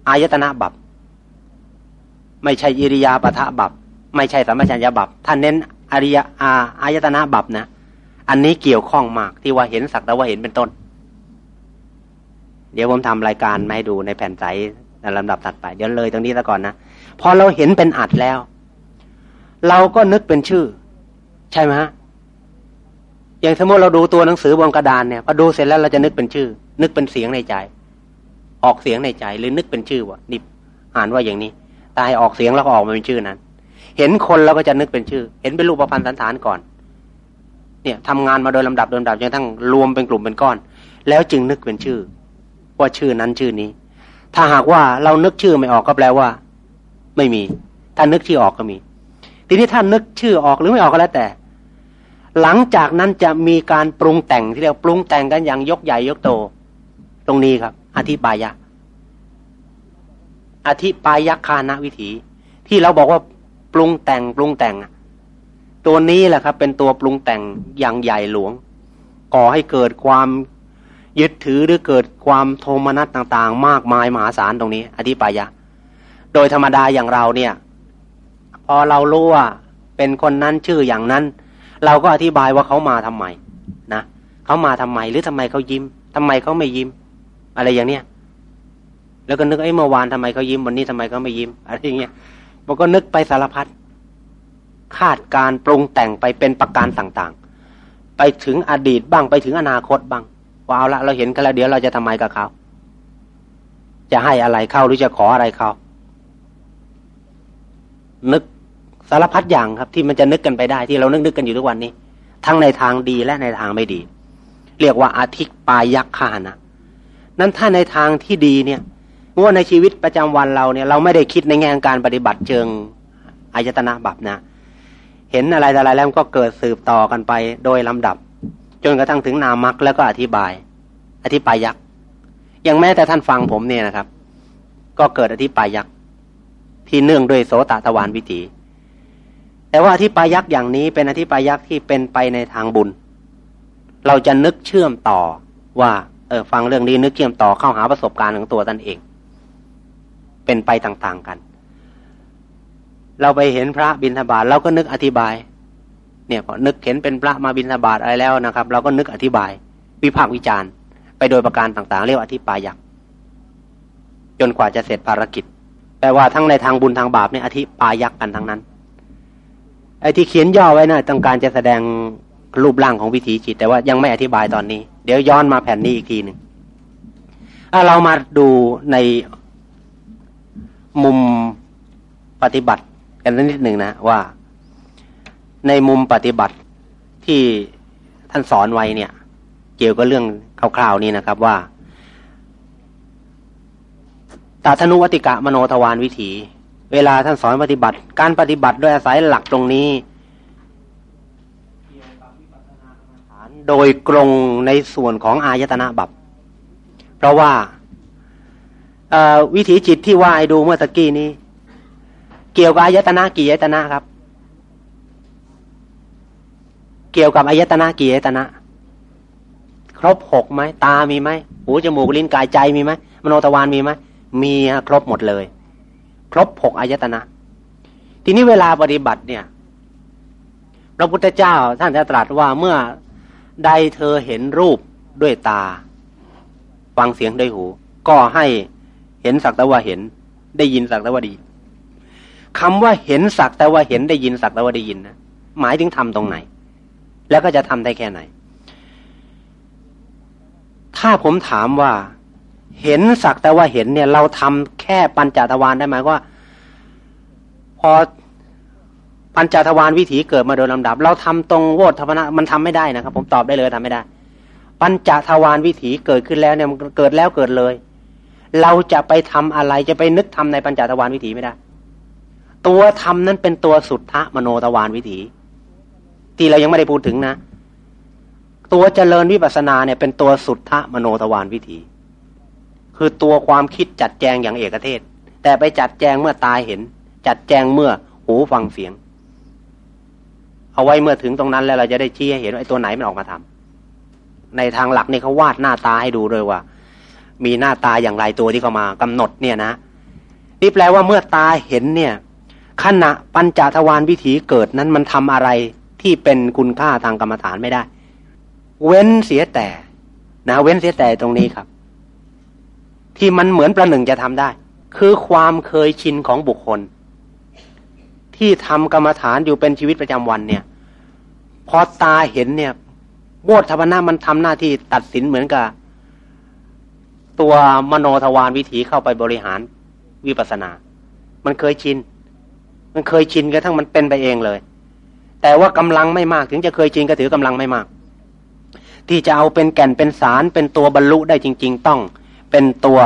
อายตนะบับไม่ใช่อิริยาปะทะบับไม่ใช่สัมปชัญญะบับท่านเน้นอริยอาอายตนะบับนะ อันนี้เกี่ยวข้องมากที่ว่าเห็นสักแต่ว่าเห็นเป็นต้น เดี๋ยวผมทำรายการมาให้ดูในแผ่นใสในลำดับถัดไป เดี๋ยวเลยตรงนี้ซะก่อนนะพอเราเห็นเป็นอัดแล้ว เราก็นึกเป็นชื่อ ใช่ไหมฮะอย่างสมมติเราดูตัวหนังสือบนกระดานเนี่ยพอดูเสร็จแล้วเราจะนึกเป็นชื่อ นึกเป็นเสียงในใจ ออกเสียงในใจ หรือนึกเป็นชื่อว่านี่อ่านว่าอย่างนี้ตายออกเสียงแล้วก็ออกมาเป็นชื่อนั้น เห็นคนเราก็จะนึกเป็นชื่อ เห็นเป็นรูปประพันธ์สันฐานก่อน เนี่ยทำงานมาโดยลำดับโดยลำดับจนทั้งรวมเป็นกลุ่มเป็นก้อน แล้วจึงนึกเป็นชื่อ ว่าชื่อนั้นชื่อนี้ ถ้าหากว่าเรานึกชื่อไม่ออกก็แปลว่า ไม่มี ถ้านึกชื่อออกก็มี ทีนี้ถ้านึกชื่อออกหรือไม่ออกก็แล้วแต่ หลังจากนั้นจะมีการปรุงแต่งที่เรียกปรุงแต่งกันอย่างยกใหญ่ยกโต ตรงนี้ครับ อธิปายะ อธิปายะคานวิถี ที่เราบอกว่าปรุงแต่งปรุงแต่งตัวนี้แหละครับ เป็นตัวปรุงแต่งอย่างใหญ่หลวง ก่อให้เกิดความ ยึดถือหรือเกิดความโทมนัสต่างๆ มากมายมหาศาลตรงนี้ อธิปายะ โดยธรรมดาอย่างเราเนี่ย พอเรารู้ว่าเป็นคนนั้นชื่ออย่างนั้น เราก็อธิบายว่าเขามาทำไมนะเขามาทำไมหรือทำไมเขายิ้มทำไมเขาไม่ยิ้ม อะไรอย่างเนี้ยแล้วก็นึกไอ้เมื่อวานทำไมเขายิ้มวันนี้ทำไมเขาไม่ยิ้มอะไรอย่างเงี้ยมันก็นึกไปสารพัดคาดการปรุงแต่งไปเป็นประการต่างๆ ไปถึงอดีตบ้างไปถึงอนาคตบ้าง ว่าเอาละเราเห็นกันแล้วเดี๋ยวเราจะทำไมกับเขาจะให้อะไรเขาหรือจะขออะไรเขานึกสารพัดอย่างครับ ที่มันจะนึกกันไปได้ที่เรานึกนึกกันอยู่ทุกวันนี้ ทั้งในทางดีและในทางไม่ดี เรียกว่าอาทิกปายักขานะนั้นถ้าในทางที่ดีเนี่ยว่าในชีวิตประจำวันเราเนี่ย เราไม่ได้คิดในแง่การปฏิบัติเชิงอายตนะบับนะ เห็นอะไรอะไรแล้วก็เกิดสืบต่อกันไปโดยลำดับ จนกระทั่งถึงนามักแล้วก็อธิบาย อธิบายยักษ์อย่างแม้แต่ท่านฟังผมเนี่ยนะครับ ก็เกิดอธิบายยักษ์ที่เนื่องด้วยโสตตะวันวิถี แต่ว่าอธิปายักษ์อย่างนี้เป็นอธิปายักษ์ที่เป็นไปในทางบุญ เราจะนึกเชื่อมต่อว่าเออฟังเรื่องนี้นึกเชื่อมต่อเข้าหาประสบการณ์ของตัวตนเอง เป็นไปต่างๆกัน เราไปเห็นพระบิณฑบาตเราก็นึกอธิบาย เนี่ยพอนึกเห็นเป็นพระมาบิณฑบาตอะไรแล้วนะครับ เราก็นึกอธิบาย วิพากษ์วิจารณ์ ไปโดยประการต่างๆ เรียกว่าอธิปายักษ์จนกว่าจะเสร็จภารกิจแต่ว่าทั้งในทางบุญทางบาปเนี่ยอธิปายักษ์กันทั้งนั้นไอ้ที่เขียนย่อไว้นะ่ะต้องการจะแสดงรูปร่างของวิถีจิต แต่ว่ายังไม่อธิบายตอนนี้ เดี๋ยวย้อนมาแผ่นนี้อีกทีหนึ่งเรามาดูในมุมปฏิบัติกันนิดหนึ่งนะว่า ในมุมปฏิบัติที่ท่านสอนไว้เนี่ย เกี่ยวกับเรื่องคร่าวๆนี้นะครับว่าตาธนุวติกะมโนทวารวิถี เวลาท่านสอนปฏิบัติ การปฏิบัติโดยอาศัยหลักตรงนี้ โดยกรงในส่วนของอายตนะบับ เพราะว่าวิถีจิตที่ว่าไอ้ดูเมื่อตะกี้นี้ เกี่ยวกับอายตนะกี่อายตนะครับ เกี่ยวกับอายตนะกี่อายตนะ ครบหกไหมตามีไหมหูจมูกลิ้นกายใจมีไหมมโนทวารมีไหมมีครบหมดเลย ครบหกอายตนะ ทีนี้เวลาปฏิบัติเนี่ย พระพุทธเจ้าท่านจะตรัสว่าเมื่อใดเธอเห็นรูปด้วยตา ฟังเสียงด้วยหู ก็ให้เห็นสักแต่ว่าเห็น ได้ยินสักแต่ว่าดีคำว่าเห็นสักแต่ว่าเห็นได้ยินสักแต่ว่าได้ยินนะหมายถึงทำตรงไหน แล้วก็จะทำได้แค่ไหน ถ้าผมถามว่า เห็นสักแต่ว่าเห็นเนี่ย เราทำแค่ปัญจทวารได้ไหมว่า พอปัญจทวารวิถีเกิดมาโดยลำดับ เราทำตรงโวธรรมนะมันทำไม่ได้นะครับ ผมตอบได้เลยทำไม่ได้ ปัญจทวารวิถีเกิดขึ้นแล้วเนี่ยมันเกิดแล้วเกิดเลย เราจะไปทำอะไรจะไปนึกทำในปัญจทวารวิถีไม่ได้ ตัวทำนั้นเป็นตัวสุทธะมโนทวารวิถี ที่เรายังไม่ได้พูดถึงนะ ตัวเจริญวิปัสสนาเนี่ยเป็นตัวสุทธะมโนทวารวิถี คือตัวความคิดจัดแจงอย่างเอกเทศ แต่ไปจัดแจงเมื่อตายเห็น จัดแจงเมื่อหูฟังเสียง เอาไว้เมื่อถึงตรงนั้นแล้วเราจะได้ชี้ให้เห็นว่าไอ้ตัวไหนมันออกมาทำในทางหลักนี่เขาวาดหน้าตาให้ดูเลยว่า มีหน้าตาอย่างไรตัวที่เขามากำหนดเนี่ยนะนี่แปลว่าเมื่อตาเห็นเนี่ยขณะปัญจทวารวิถีเกิดนั้นมันทำอะไร ที่เป็นคุณค่าทางกรรมฐานไม่ได้ เว้นเสียแต่นะเว้นเสียแต่ตรงนี้ครับ ที่มันเหมือนประหนึ่งจะทำได้ คือความเคยชินของบุคคล ที่ทำกรรมฐานอยู่เป็นชีวิตประจำวันเนี่ย พอตาเห็นเนี่ยโบธรรมนามันทำหน้าที่ตัดสินเหมือนกับ ตัวมโนทวารวิถีเข้าไปบริหารวิปัสนา มันเคยชิน มันเคยชินกระทั่งมันเป็นไปเองเลย แต่ว่ากำลังไม่มาก ถึงจะเคยชินก็ถือกำลังไม่มาก ที่จะเอาเป็นแก่นเป็นสารเป็นตัวบรรลุได้จริง ๆ ต้องเป็นตัว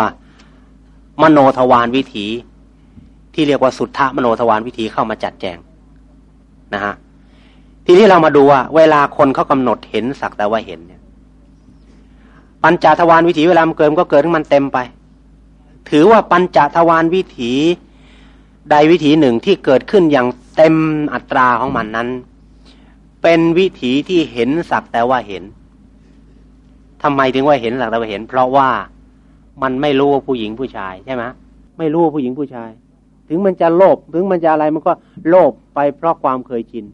มโนทวารวิถี ที่เรียกว่าสุทธะมโนทวารวิถีเข้ามาจัดแจงนะฮะทีนี้เรามาดูว่าเวลาคนเขากำหนดเห็นสักแต่ว่าเห็นเนี่ยปัญจทวารวิถีเวลามันเกิดก็เกิดมันเต็มไป ถือว่าปัญจทวารวิถีใดวิถีหนึ่งที่เกิดขึ้นอย่าง เต็มอัตราของมันนั้น เป็นวิถีที่เห็นสักแต่ว่าเห็นทำไมถึงว่าเห็นสักแต่ว่าเห็น เพราะว่ามันไม่รู้ว่าผู้หญิงผู้ชายใช่ไหมไม่รู้ว่าผู้หญิงผู้ชาย ถึงมันจะโลภถึงมันจะอะไรมันก็โลภไปเพราะความเคยชิน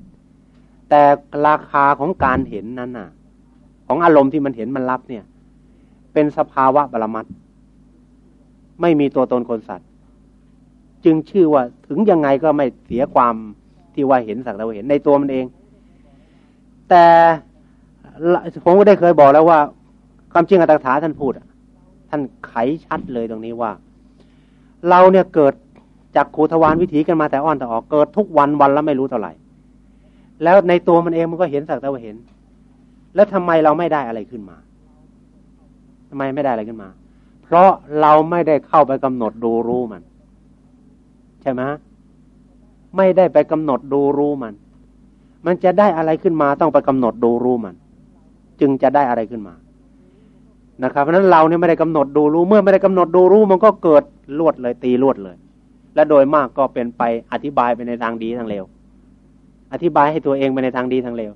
แต่ราคาของการเห็นนั้นน่ะ ของอารมณ์ที่มันเห็นมันรับเนี่ย เป็นสภาวะบรมัตไม่มีตัวตนคนสัตว์ จึงชื่อว่าถึงยังไงก็ไม่เสียความที่ว่าเห็นสักแต่ว่าเห็นในตัวมันเอง แต่ผมก็ได้เคยบอกแล้วว่า ความจริงอัตถาท่านพูดท่านไขชัดเลยตรงนี้ว่า เราเนี่ยเกิดจากขูทวารวิถีกันมาแต่อ้อนแต่ออกเกิดทุกวันวันแล้วไม่รู้เท่าไหร่ แล้วในตัวมันเองมันก็เห็นสักแต่ว่าเห็น แล้วทำไมเราไม่ได้อะไรขึ้นมาทำไมไม่ได้อะไรขึ้นมา เพราะเราไม่ได้เข้าไปกำหนดดูรู้มัน ใช่ไหมไม่ได้ไปกำหนดดูรู้มัน มันจะได้อะไรขึ้นมาต้องไปกำหนดดูรู้มัน จึงจะได้อะไรขึ้นมานะครับ เพราะนั้นเราเนี่ยไม่ได้กำหนดดูรู้ เมื่อไม่ได้กำหนดดูรู้มันก็เกิดลวดเลยตีลวดเลย และโดยมากก็เป็นไปอธิบายไปในทางดีทางเลวอธิบายให้ตัวเองไปในทางดีทางเลว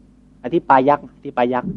อธิบายยักษ์อธิบายยักษ์